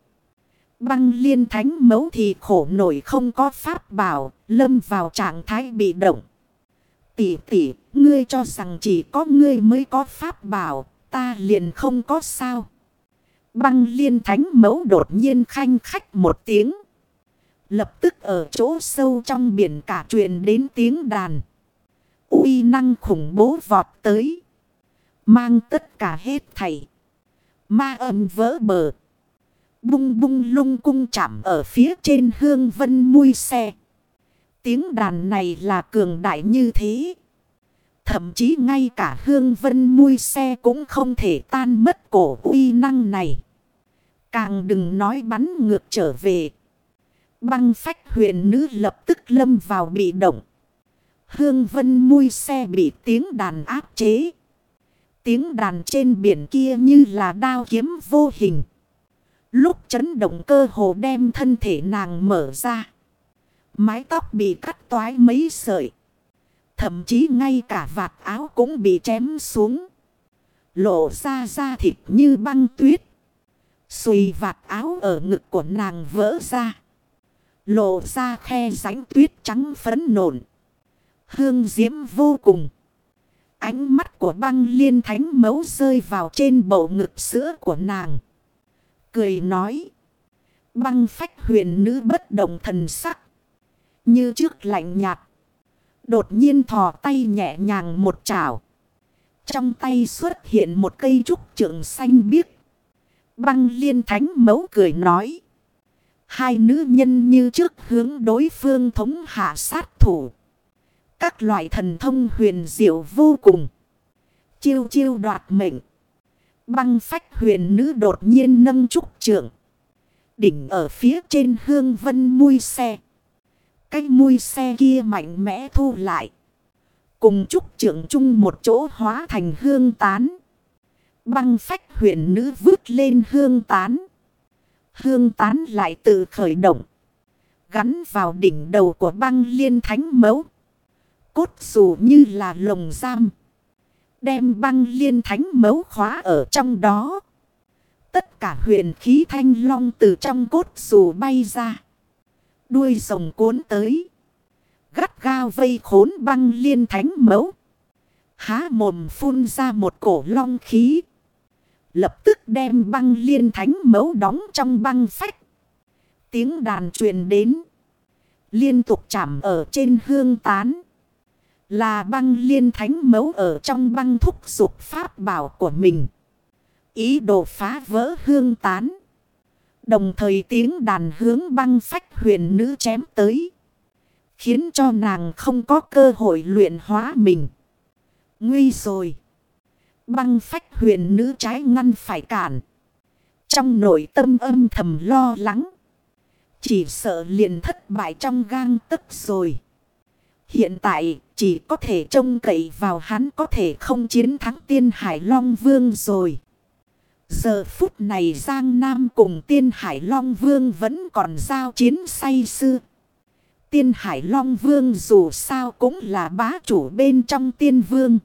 Băng liên thánh mẫu thì khổ nổi không có pháp bảo, lâm vào trạng thái bị động. Tỷ tỷ, ngươi cho rằng chỉ có ngươi mới có pháp bảo, ta liền không có sao. Băng liên thánh mẫu đột nhiên khanh khách một tiếng. Lập tức ở chỗ sâu trong biển cả truyền đến tiếng đàn. uy năng khủng bố vọt tới. Mang tất cả hết thảy. Ma âm vỡ bờ. Bung bung lung cung chạm ở phía trên hương vân mui xe. Tiếng đàn này là cường đại như thế. Thậm chí ngay cả hương vân mui xe cũng không thể tan mất cổ uy năng này. Càng đừng nói bắn ngược trở về. Băng phách huyền nữ lập tức lâm vào bị động. Hương vân mui xe bị tiếng đàn áp chế. Tiếng đàn trên biển kia như là đao kiếm vô hình. Lúc chấn động cơ hồ đem thân thể nàng mở ra. Mái tóc bị cắt toái mấy sợi. Thậm chí ngay cả vạt áo cũng bị chém xuống. Lộ ra da thịt như băng tuyết. Xùi vạt áo ở ngực của nàng vỡ ra. Lộ ra khe rãnh tuyết trắng phấn nộn. Hương diễm vô cùng. Ánh mắt của băng liên thánh mấu rơi vào trên bầu ngực sữa của nàng. Cười nói. Băng phách huyền nữ bất động thần sắc. Như trước lạnh nhạt. Đột nhiên thò tay nhẹ nhàng một chảo. Trong tay xuất hiện một cây trúc trượng xanh biếc. Băng liên thánh mấu cười nói. Hai nữ nhân như trước hướng đối phương thống hạ sát thủ. Các loại thần thông huyền diệu vô cùng. Chiêu chiêu đoạt mệnh. Băng phách huyền nữ đột nhiên nâng trúc trượng. Đỉnh ở phía trên hương vân mui xe. Cái mui xe kia mạnh mẽ thu lại. Cùng trúc trưởng chung một chỗ hóa thành hương tán. Băng phách huyền nữ vứt lên hương tán. Hương tán lại tự khởi động. Gắn vào đỉnh đầu của băng liên thánh mẫu, Cốt dù như là lồng giam. Đem băng liên thánh mẫu khóa ở trong đó. Tất cả huyền khí thanh long từ trong cốt dù bay ra. Đuôi rồng cuốn tới. Gắt gao vây khốn băng liên thánh mẫu. Há mồm phun ra một cổ long khí. Lập tức đem băng liên thánh mẫu đóng trong băng phách. Tiếng đàn truyền đến. Liên tục chạm ở trên hương tán. Là băng liên thánh mẫu ở trong băng thúc dục pháp bảo của mình. Ý đồ phá vỡ hương tán. Đồng thời tiếng đàn hướng băng phách huyền nữ chém tới. Khiến cho nàng không có cơ hội luyện hóa mình. Nguy rồi. Băng phách huyền nữ trái ngăn phải cản. Trong nội tâm âm thầm lo lắng. Chỉ sợ liền thất bại trong gang tức rồi. Hiện tại chỉ có thể trông cậy vào hắn có thể không chiến thắng tiên Hải Long Vương rồi. Giờ phút này Giang Nam cùng tiên Hải Long Vương vẫn còn giao chiến say xưa. Tiên Hải Long Vương dù sao cũng là bá chủ bên trong tiên vương.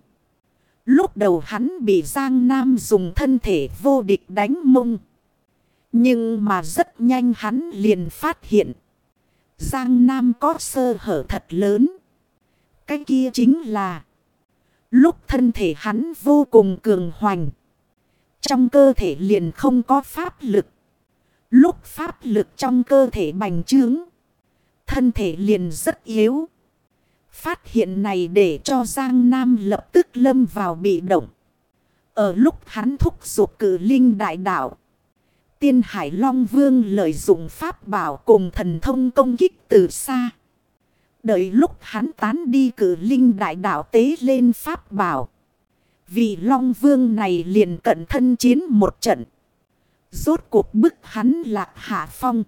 Lúc đầu hắn bị Giang Nam dùng thân thể vô địch đánh mông. Nhưng mà rất nhanh hắn liền phát hiện. Giang Nam có sơ hở thật lớn. Cái kia chính là. Lúc thân thể hắn vô cùng cường hoành. Trong cơ thể liền không có pháp lực. Lúc pháp lực trong cơ thể bành trướng. Thân thể liền rất yếu. Phát hiện này để cho Giang Nam lập tức lâm vào bị động. Ở lúc hắn thúc giục cử linh đại đạo. Tiên Hải Long Vương lợi dụng pháp bảo cùng thần thông công kích từ xa. Đợi lúc hắn tán đi cử linh đại đạo tế lên pháp bảo. Vì Long Vương này liền cận thân chiến một trận. Rốt cuộc bức hắn lạc hạ phong.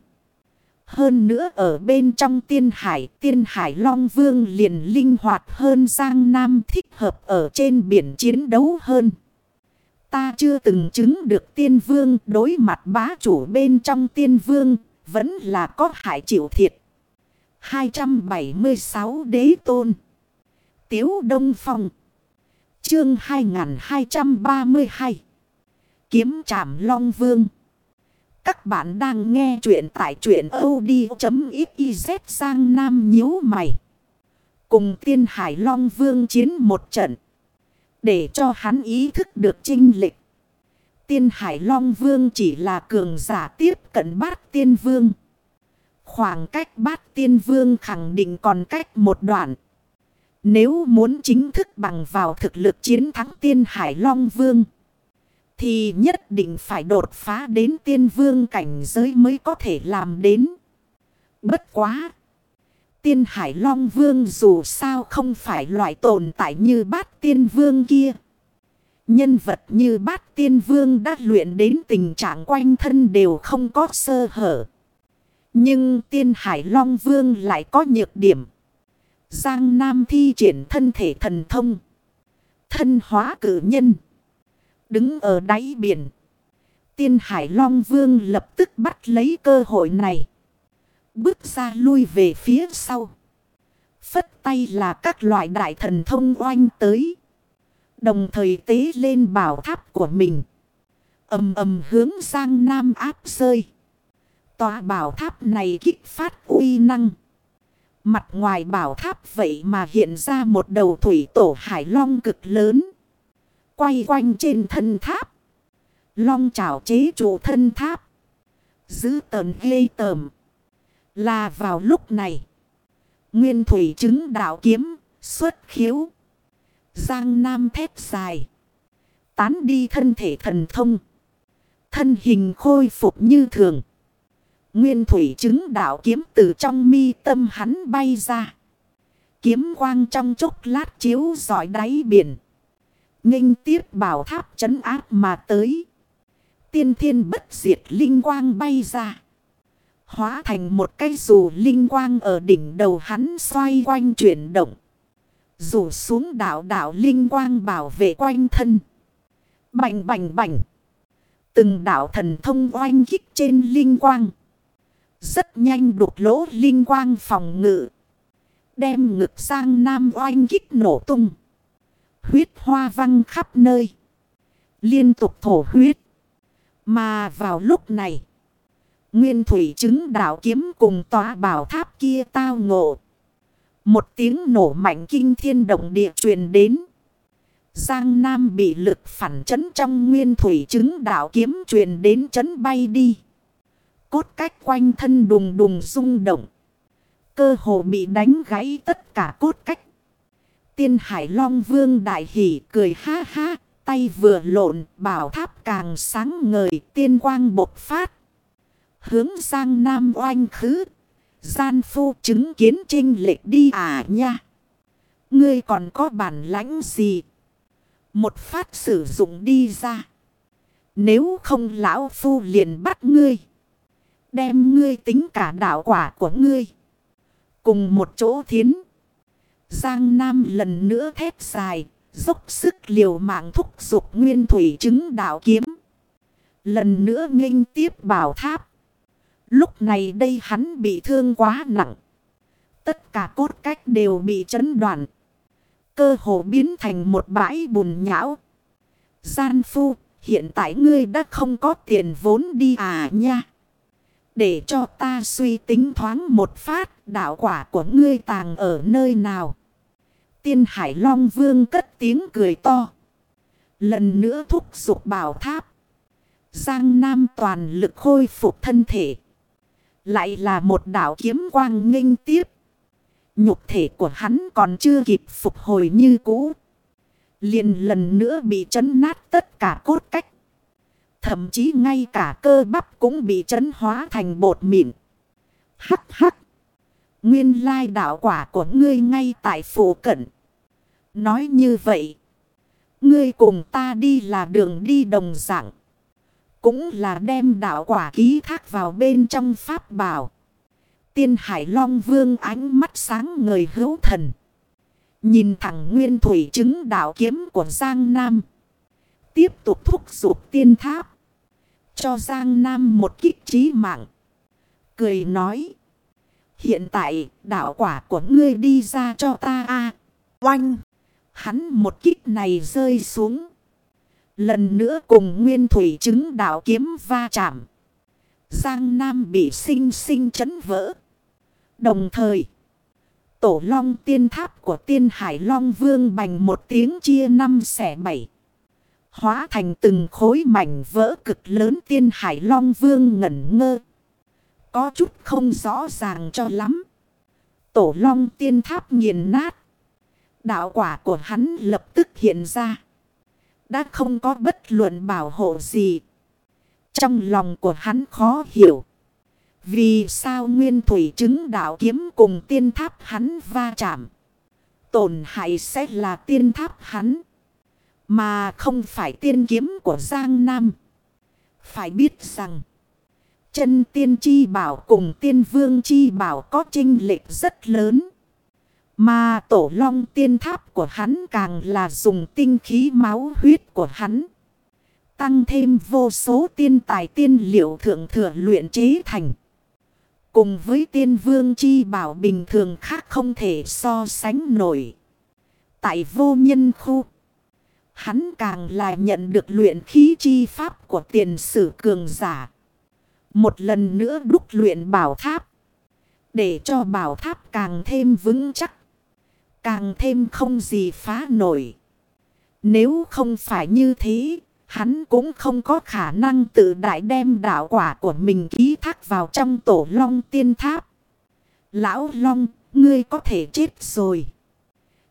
Hơn nữa ở bên trong tiên hải, tiên hải Long Vương liền linh hoạt hơn Giang Nam thích hợp ở trên biển chiến đấu hơn. Ta chưa từng chứng được tiên vương đối mặt bá chủ bên trong tiên vương, vẫn là có hại chịu thiệt. 276 đế tôn. Tiếu Đông Phong. Chương 2232. Kiếm trảm Long Vương. Các bạn đang nghe chuyện tại chuyện od.xyz sang Nam nhíu mày. Cùng tiên Hải Long Vương chiến một trận. Để cho hắn ý thức được trinh lịch. Tiên Hải Long Vương chỉ là cường giả tiếp cận bát tiên vương. Khoảng cách bát tiên vương khẳng định còn cách một đoạn. Nếu muốn chính thức bằng vào thực lực chiến thắng tiên Hải Long Vương. Thì nhất định phải đột phá đến tiên vương cảnh giới mới có thể làm đến. Bất quá. Tiên Hải Long Vương dù sao không phải loại tồn tại như bát tiên vương kia. Nhân vật như bát tiên vương đã luyện đến tình trạng quanh thân đều không có sơ hở. Nhưng tiên Hải Long Vương lại có nhược điểm. Giang Nam thi triển thân thể thần thông. Thân hóa cử nhân. Đứng ở đáy biển. Tiên Hải Long Vương lập tức bắt lấy cơ hội này. Bước ra lui về phía sau. Phất tay là các loại đại thần thông oanh tới. Đồng thời tế lên bảo tháp của mình. âm ầm hướng sang Nam áp rơi. Tòa bảo tháp này kích phát uy năng. Mặt ngoài bảo tháp vậy mà hiện ra một đầu thủy tổ hải long cực lớn. Quay quanh trên thân tháp. Long trảo chế trụ thân tháp. Giữ tờn ghê tờm. Là vào lúc này. Nguyên thủy chứng đạo kiếm xuất khiếu. Giang nam thép dài. Tán đi thân thể thần thông. Thân hình khôi phục như thường. Nguyên thủy chứng đạo kiếm từ trong mi tâm hắn bay ra. Kiếm quang trong chốc lát chiếu giỏi đáy biển. nghênh tiếp bảo tháp chấn áp mà tới. Tiên thiên bất diệt linh quang bay ra. Hóa thành một cây dù linh quang ở đỉnh đầu hắn xoay quanh chuyển động. Rủ xuống đảo đảo linh quang bảo vệ quanh thân. Bành bành bành. Từng đảo thần thông oanh kích trên linh quang. Rất nhanh đục lỗ linh quang phòng ngự. Đem ngực sang nam oanh kích nổ tung. Huyết hoa văng khắp nơi. Liên tục thổ huyết. Mà vào lúc này. Nguyên thủy chứng đạo kiếm cùng tòa bảo tháp kia tao ngộ. Một tiếng nổ mạnh kinh thiên động địa truyền đến. Giang Nam bị lực phản chấn trong nguyên thủy chứng đạo kiếm truyền đến chấn bay đi. Cốt cách quanh thân đùng đùng rung động. Cơ hồ bị đánh gãy tất cả cốt cách. Tiên Hải Long Vương đại hỉ cười ha ha. Tay vừa lộn, bảo tháp càng sáng ngời, tiên quang bột phát. Hướng sang Nam oanh khứ. Gian phu chứng kiến trinh lệch đi à nha. Ngươi còn có bản lãnh gì? Một phát sử dụng đi ra. Nếu không lão phu liền bắt ngươi. Đem ngươi tính cả đạo quả của ngươi. Cùng một chỗ thiến. Giang Nam lần nữa thét dài. Dốc sức liều mạng thúc dục nguyên thủy chứng đạo kiếm. Lần nữa nghênh tiếp bảo tháp. Lúc này đây hắn bị thương quá nặng. Tất cả cốt cách đều bị chấn đoạn. Cơ hồ biến thành một bãi bùn nhão. Gian phu, hiện tại ngươi đã không có tiền vốn đi à nha. Để cho ta suy tính thoáng một phát, đạo quả của ngươi tàng ở nơi nào. Tiên Hải Long Vương cất tiếng cười to. Lần nữa thúc giục bảo tháp. Giang Nam toàn lực khôi phục thân thể. Lại là một đảo kiếm quang nghênh tiếp. Nhục thể của hắn còn chưa kịp phục hồi như cũ. liền lần nữa bị chấn nát tất cả cốt cách. Thậm chí ngay cả cơ bắp cũng bị chấn hóa thành bột mịn. Hắc hắc. Nguyên lai đạo quả của ngươi ngay tại phủ cận. Nói như vậy. Ngươi cùng ta đi là đường đi đồng dạng. Cũng là đem đạo quả ký thác vào bên trong pháp bảo. Tiên Hải Long Vương ánh mắt sáng người hữu thần. Nhìn thẳng nguyên thủy chứng đạo kiếm của Giang Nam. Tiếp tục thúc giục tiên tháp. Cho Giang Nam một kích trí mạng. Cười nói. Hiện tại đạo quả của ngươi đi ra cho ta a Oanh. Hắn một kích này rơi xuống. Lần nữa cùng nguyên thủy chứng đạo kiếm va chạm. Giang Nam bị sinh sinh chấn vỡ. Đồng thời, tổ long tiên tháp của tiên hải long vương bành một tiếng chia năm xẻ bảy. Hóa thành từng khối mảnh vỡ cực lớn tiên hải long vương ngẩn ngơ. Có chút không rõ ràng cho lắm. Tổ long tiên tháp nghiền nát. Đạo quả của hắn lập tức hiện ra. Đã không có bất luận bảo hộ gì. Trong lòng của hắn khó hiểu. Vì sao nguyên thủy chứng đạo kiếm cùng tiên tháp hắn va chạm. Tổn hại sẽ là tiên tháp hắn. Mà không phải tiên kiếm của Giang Nam. Phải biết rằng. Chân tiên chi bảo cùng tiên vương chi bảo có trinh lệch rất lớn. Mà tổ long tiên tháp của hắn càng là dùng tinh khí máu huyết của hắn. Tăng thêm vô số tiên tài tiên liệu thượng thừa luyện chế thành. Cùng với tiên vương chi bảo bình thường khác không thể so sánh nổi. Tại vô nhân khu. Hắn càng là nhận được luyện khí chi pháp của tiền sử cường giả. Một lần nữa đúc luyện bảo tháp. Để cho bảo tháp càng thêm vững chắc. Càng thêm không gì phá nổi. Nếu không phải như thế, hắn cũng không có khả năng tự đại đem đạo quả của mình ký thác vào trong tổ long tiên tháp. Lão long, ngươi có thể chết rồi.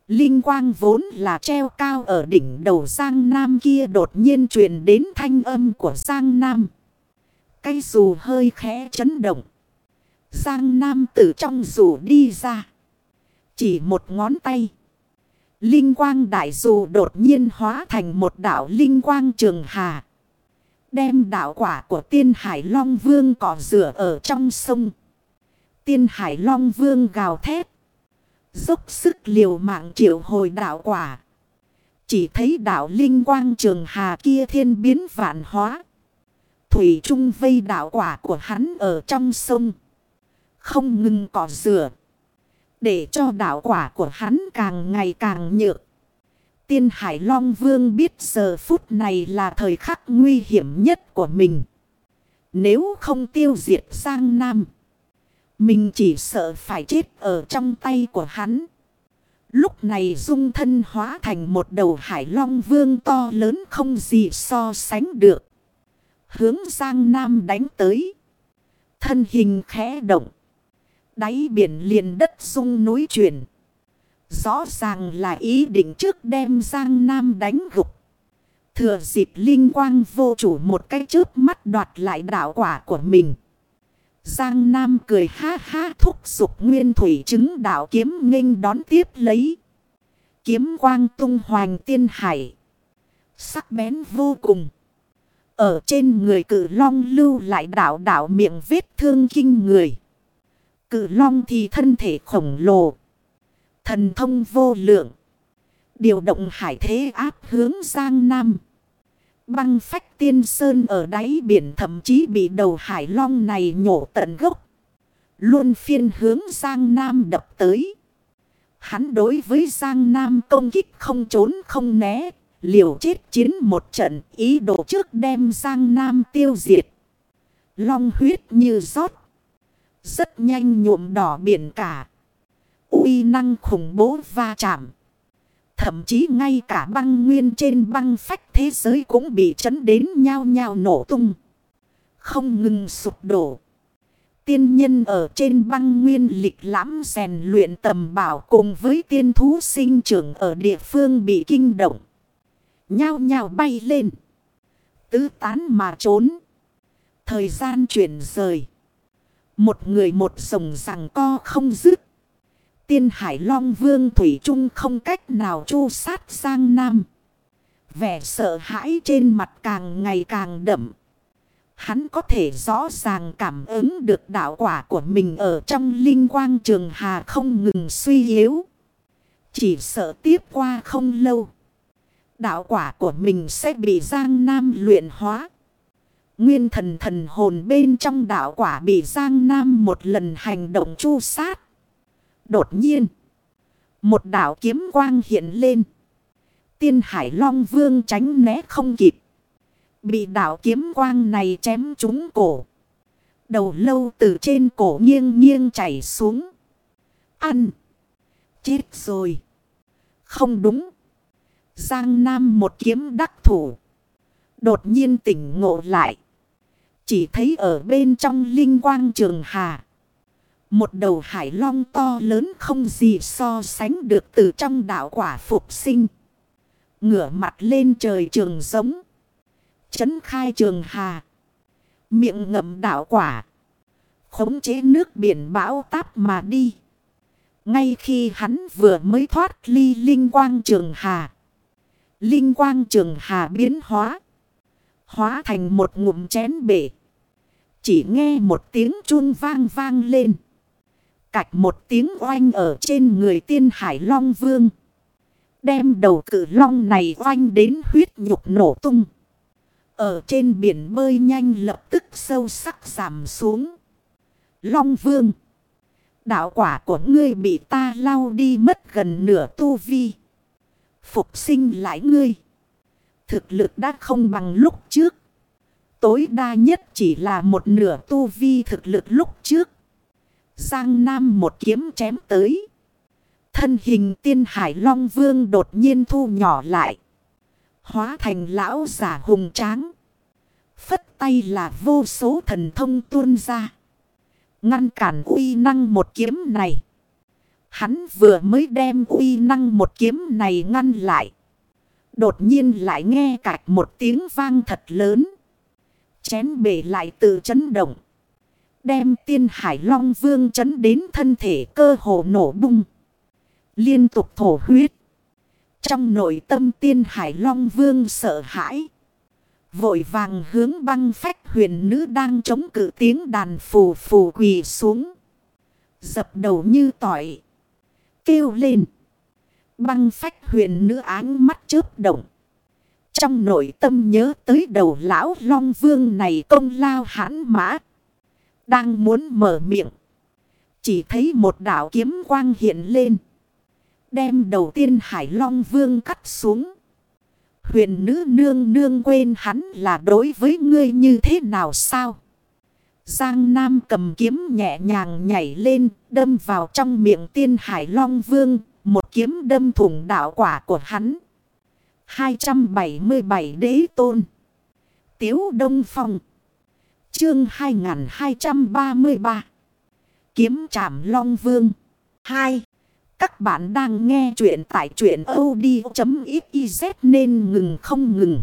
Linh quang vốn là treo cao ở đỉnh đầu Giang Nam kia đột nhiên truyền đến thanh âm của Giang Nam. Cây dù hơi khẽ chấn động. Giang Nam từ trong dù đi ra. Chỉ một ngón tay. Linh quang đại dù đột nhiên hóa thành một đảo linh quang trường hà. Đem đảo quả của tiên hải long vương cỏ rửa ở trong sông. Tiên hải long vương gào thét. Dốc sức liều mạng triệu hồi đạo quả. Chỉ thấy đạo linh quang trường hà kia thiên biến vạn hóa. Thủy trung vây đạo quả của hắn ở trong sông. Không ngừng cỏ rửa. Để cho đạo quả của hắn càng ngày càng nhược. Tiên Hải Long Vương biết giờ phút này là thời khắc nguy hiểm nhất của mình. Nếu không tiêu diệt sang Nam. Mình chỉ sợ phải chết ở trong tay của hắn. Lúc này dung thân hóa thành một đầu hải long vương to lớn không gì so sánh được. Hướng Giang Nam đánh tới. Thân hình khẽ động. Đáy biển liền đất sung núi chuyển. Rõ ràng là ý định trước đem Giang Nam đánh gục. Thừa dịp linh quang vô chủ một cái chớp mắt đoạt lại đạo quả của mình. Giang Nam cười ha ha thúc giục nguyên thủy chứng đạo kiếm nghênh đón tiếp lấy. Kiếm quang tung hoành tiên hải. Sắc bén vô cùng. Ở trên người cử long lưu lại đảo đảo miệng vết thương kinh người. Cử long thì thân thể khổng lồ. Thần thông vô lượng. Điều động hải thế áp hướng Giang Nam. Băng phách tiên sơn ở đáy biển thậm chí bị đầu hải long này nhổ tận gốc. Luôn phiên hướng Giang Nam đập tới. Hắn đối với Giang Nam công kích không trốn không né. Liều chết chiến một trận, ý đồ trước đem Giang Nam tiêu diệt. Long huyết như rót. Rất nhanh nhuộm đỏ biển cả. uy năng khủng bố va chạm. Thậm chí ngay cả băng nguyên trên băng phách thế giới cũng bị chấn đến nhau nhao nổ tung. Không ngừng sụp đổ. Tiên nhân ở trên băng nguyên lịch lãm rèn luyện tầm bảo cùng với tiên thú sinh trưởng ở địa phương bị kinh động. Nhao nhao bay lên. Tứ tán mà trốn. Thời gian chuyển rời. Một người một sồng rằng co không dứt. Tiên Hải Long Vương Thủy Trung không cách nào chu sát sang Nam. Vẻ sợ hãi trên mặt càng ngày càng đậm. Hắn có thể rõ ràng cảm ứng được đạo quả của mình ở trong linh quang trường hà không ngừng suy yếu. Chỉ sợ tiếp qua không lâu. Đạo quả của mình sẽ bị Giang Nam luyện hóa. Nguyên thần thần hồn bên trong đạo quả bị Giang Nam một lần hành động chu sát. Đột nhiên, một đạo kiếm quang hiện lên. Tiên Hải Long Vương tránh né không kịp. Bị đạo kiếm quang này chém trúng cổ. Đầu lâu từ trên cổ nghiêng nghiêng chảy xuống. Ăn. Chết rồi. Không đúng. Giang Nam một kiếm đắc thủ. Đột nhiên tỉnh ngộ lại. Chỉ thấy ở bên trong linh quang trường hà. Một đầu hải long to lớn không gì so sánh được từ trong đạo quả phục sinh. Ngửa mặt lên trời trường giống. Chấn khai trường hà. Miệng ngậm đạo quả. Khống chế nước biển bão táp mà đi. Ngay khi hắn vừa mới thoát ly linh quang trường hà. Linh quang trường hà biến hóa. Hóa thành một ngụm chén bể. Chỉ nghe một tiếng chuông vang vang lên. Cạch một tiếng oanh ở trên người tiên hải long vương. Đem đầu cử long này oanh đến huyết nhục nổ tung. Ở trên biển bơi nhanh lập tức sâu sắc giảm xuống. Long vương. Đạo quả của ngươi bị ta lao đi mất gần nửa tu vi. Phục sinh lại ngươi. Thực lực đã không bằng lúc trước. Tối đa nhất chỉ là một nửa tu vi thực lực lúc trước. Giang Nam một kiếm chém tới. Thân hình tiên hải long vương đột nhiên thu nhỏ lại. Hóa thành lão giả hùng tráng. Phất tay là vô số thần thông tuôn ra. Ngăn cản uy năng một kiếm này. Hắn vừa mới đem uy năng một kiếm này ngăn lại. Đột nhiên lại nghe cạch một tiếng vang thật lớn. Chén bể lại tự chấn động. Đem tiên hải long vương chấn đến thân thể cơ hồ nổ bung. Liên tục thổ huyết. Trong nội tâm tiên hải long vương sợ hãi. Vội vàng hướng băng phách huyền nữ đang chống cự tiếng đàn phù phù quỳ xuống. Dập đầu như tỏi. Kêu lên. Băng phách huyền nữ áng mắt chớp động. Trong nội tâm nhớ tới đầu lão long vương này công lao hãn mã. Đang muốn mở miệng. Chỉ thấy một đảo kiếm quang hiện lên. Đem đầu tiên Hải Long Vương cắt xuống. Huyền nữ nương nương quên hắn là đối với ngươi như thế nào sao? Giang Nam cầm kiếm nhẹ nhàng nhảy lên, đâm vào trong miệng tiên Hải Long Vương, một kiếm đâm thủng đạo quả của hắn. 277 đế tôn. Tiếu Đông Phong. Chương 2233. Kiếm trảm Long Vương. 2. Các bạn đang nghe chuyện tại chuyện od.xyz nên ngừng không ngừng.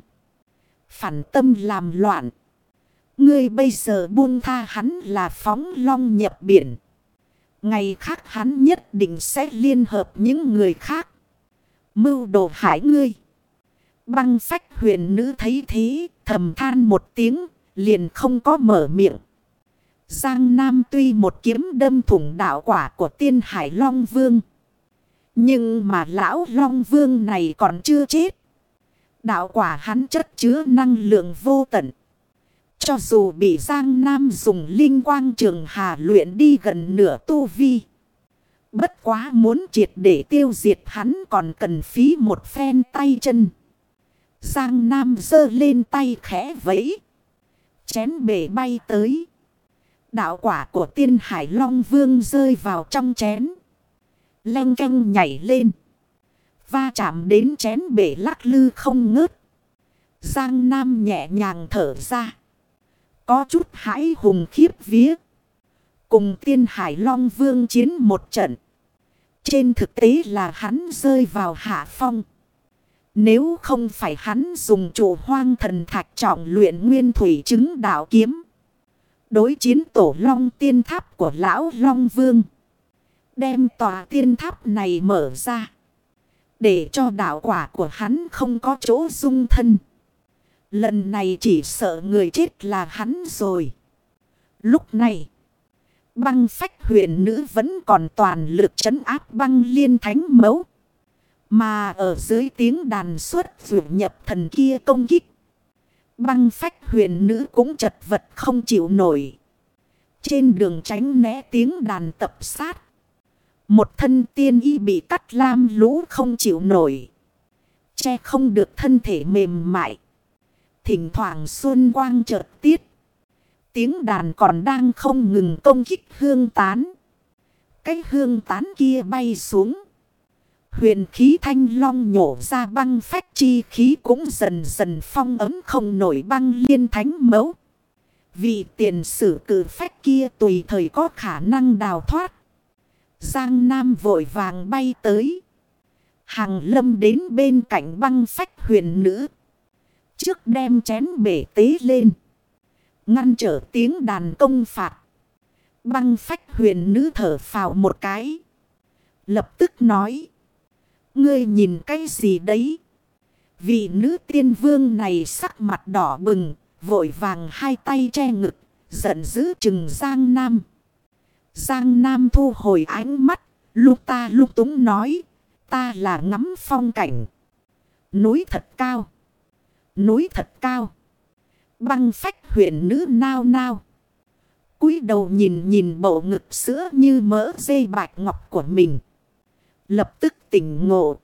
Phản tâm làm loạn. Ngươi bây giờ buông tha hắn là phóng long nhập biển. Ngày khác hắn nhất định sẽ liên hợp những người khác. Mưu đồ hải ngươi. Băng phách huyền nữ thấy thế, thầm than một tiếng, liền không có mở miệng. Giang Nam tuy một kiếm đâm thủng đạo quả của tiên hải Long Vương. Nhưng mà lão Long Vương này còn chưa chết. Đạo quả hắn chất chứa năng lượng vô tận. Cho dù bị Giang Nam dùng linh quang trường hà luyện đi gần nửa tu vi. Bất quá muốn triệt để tiêu diệt hắn còn cần phí một phen tay chân. Giang Nam giơ lên tay khẽ vẫy. Chén bể bay tới. Đạo quả của tiên hải long vương rơi vào trong chén. lanh canh nhảy lên. Va chạm đến chén bể lắc lư không ngớt. Giang Nam nhẹ nhàng thở ra. Có chút hãi hùng khiếp vía. Cùng tiên hải long vương chiến một trận. Trên thực tế là hắn rơi vào hạ phong. Nếu không phải hắn dùng chủ hoang thần thạch trọng luyện nguyên thủy chứng đạo kiếm. Đối chiến tổ long tiên tháp của lão long vương. Đem tòa tiên tháp này mở ra. Để cho đạo quả của hắn không có chỗ dung thân. Lần này chỉ sợ người chết là hắn rồi. Lúc này. Băng phách huyền nữ vẫn còn toàn lực chấn áp băng liên thánh mấu. Mà ở dưới tiếng đàn suốt vượt nhập thần kia công kích. Băng phách huyền nữ cũng chật vật không chịu nổi. Trên đường tránh né tiếng đàn tập sát. Một thân tiên y bị cắt lam lũ không chịu nổi. Che không được thân thể mềm mại. Thỉnh thoảng xuân quang chợt tiết. Tiếng đàn còn đang không ngừng công kích hương tán. Cái hương tán kia bay xuống. Huyền khí thanh long nhổ ra băng phách chi khí cũng dần dần phong ấm không nổi băng liên thánh mẫu. Vì tiền sử cử phách kia tùy thời có khả năng đào thoát. Giang Nam vội vàng bay tới. Hàng lâm đến bên cạnh băng phách huyền nữ. Trước đem chén bể tế lên. Ngăn trở tiếng đàn công phạt. Băng phách huyền nữ thở phào một cái. Lập tức nói. Ngươi nhìn cái gì đấy? Vị nữ tiên vương này sắc mặt đỏ bừng, vội vàng hai tay che ngực, giận dữ chừng Giang Nam. Giang Nam thu hồi ánh mắt, lúc ta lúc túng nói, ta là ngắm phong cảnh. Núi thật cao. Núi thật cao. Băng phách huyện nữ nao nao. cúi đầu nhìn nhìn bộ ngực sữa như mỡ dây bạch ngọc của mình. Lập tức tỉnh ngộ.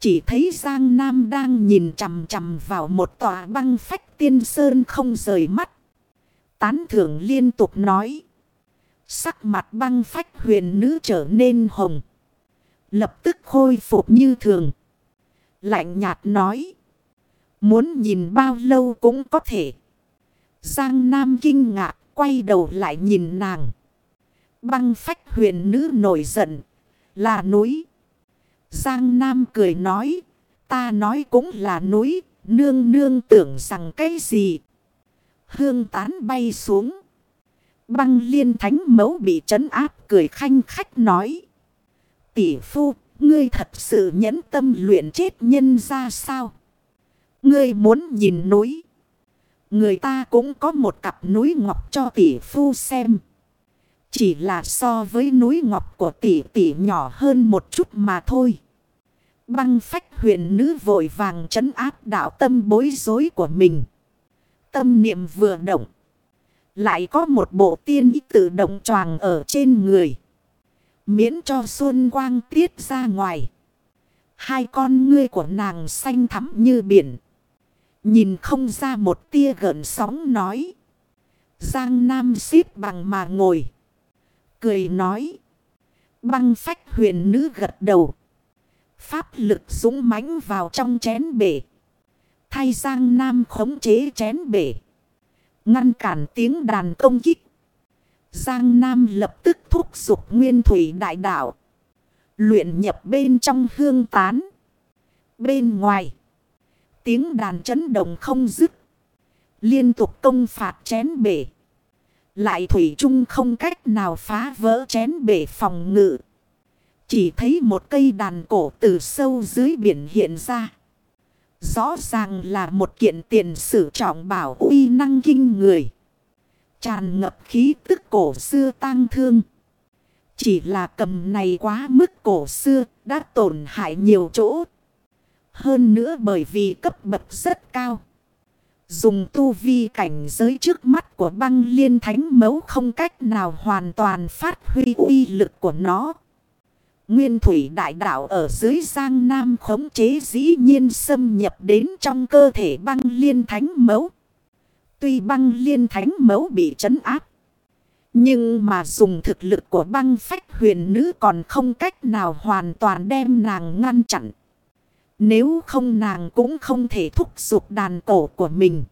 Chỉ thấy Giang Nam đang nhìn chằm chằm vào một tòa băng phách tiên sơn không rời mắt. Tán thưởng liên tục nói. Sắc mặt băng phách huyền nữ trở nên hồng. Lập tức khôi phục như thường. Lạnh nhạt nói. Muốn nhìn bao lâu cũng có thể. Giang Nam kinh ngạc quay đầu lại nhìn nàng. Băng phách huyền nữ nổi giận. Là núi. Giang Nam cười nói. Ta nói cũng là núi. Nương nương tưởng rằng cái gì. Hương tán bay xuống. Băng liên thánh mẫu bị trấn áp cười khanh khách nói. Tỷ phu, ngươi thật sự nhẫn tâm luyện chết nhân ra sao? Ngươi muốn nhìn núi. Người ta cũng có một cặp núi ngọc cho tỷ phu xem. Chỉ là so với núi ngọc của tỷ tỷ nhỏ hơn một chút mà thôi. Băng phách huyền nữ vội vàng trấn áp đạo tâm bối rối của mình. Tâm niệm vừa động. Lại có một bộ tiên ý tự động tròn ở trên người. Miễn cho xuân quang tiết ra ngoài. Hai con ngươi của nàng xanh thắm như biển. Nhìn không ra một tia gợn sóng nói. Giang Nam xít bằng mà ngồi. Cười nói. Băng phách huyền nữ gật đầu. Pháp lực dũng mãnh vào trong chén bể. Thay Giang Nam khống chế chén bể. Ngăn cản tiếng đàn công kích. Giang Nam lập tức thúc giục nguyên thủy đại đạo. Luyện nhập bên trong hương tán. Bên ngoài. Tiếng đàn chấn động không dứt. Liên tục công phạt chén bể. Lại thủy chung không cách nào phá vỡ chén bể phòng ngự. Chỉ thấy một cây đàn cổ từ sâu dưới biển hiện ra. Rõ ràng là một kiện tiền sử trọng bảo uy năng kinh người. Tràn ngập khí tức cổ xưa tang thương. Chỉ là cầm này quá mức cổ xưa đã tổn hại nhiều chỗ. Hơn nữa bởi vì cấp bậc rất cao. Dùng tu vi cảnh giới trước mắt của băng liên thánh mấu không cách nào hoàn toàn phát huy uy lực của nó. Nguyên thủy đại đạo ở dưới Giang Nam khống chế dĩ nhiên xâm nhập đến trong cơ thể băng liên thánh mấu. Tuy băng liên thánh mấu bị trấn áp. Nhưng mà dùng thực lực của băng phách huyền nữ còn không cách nào hoàn toàn đem nàng ngăn chặn. Nếu không nàng cũng không thể thúc giục đàn cổ của mình.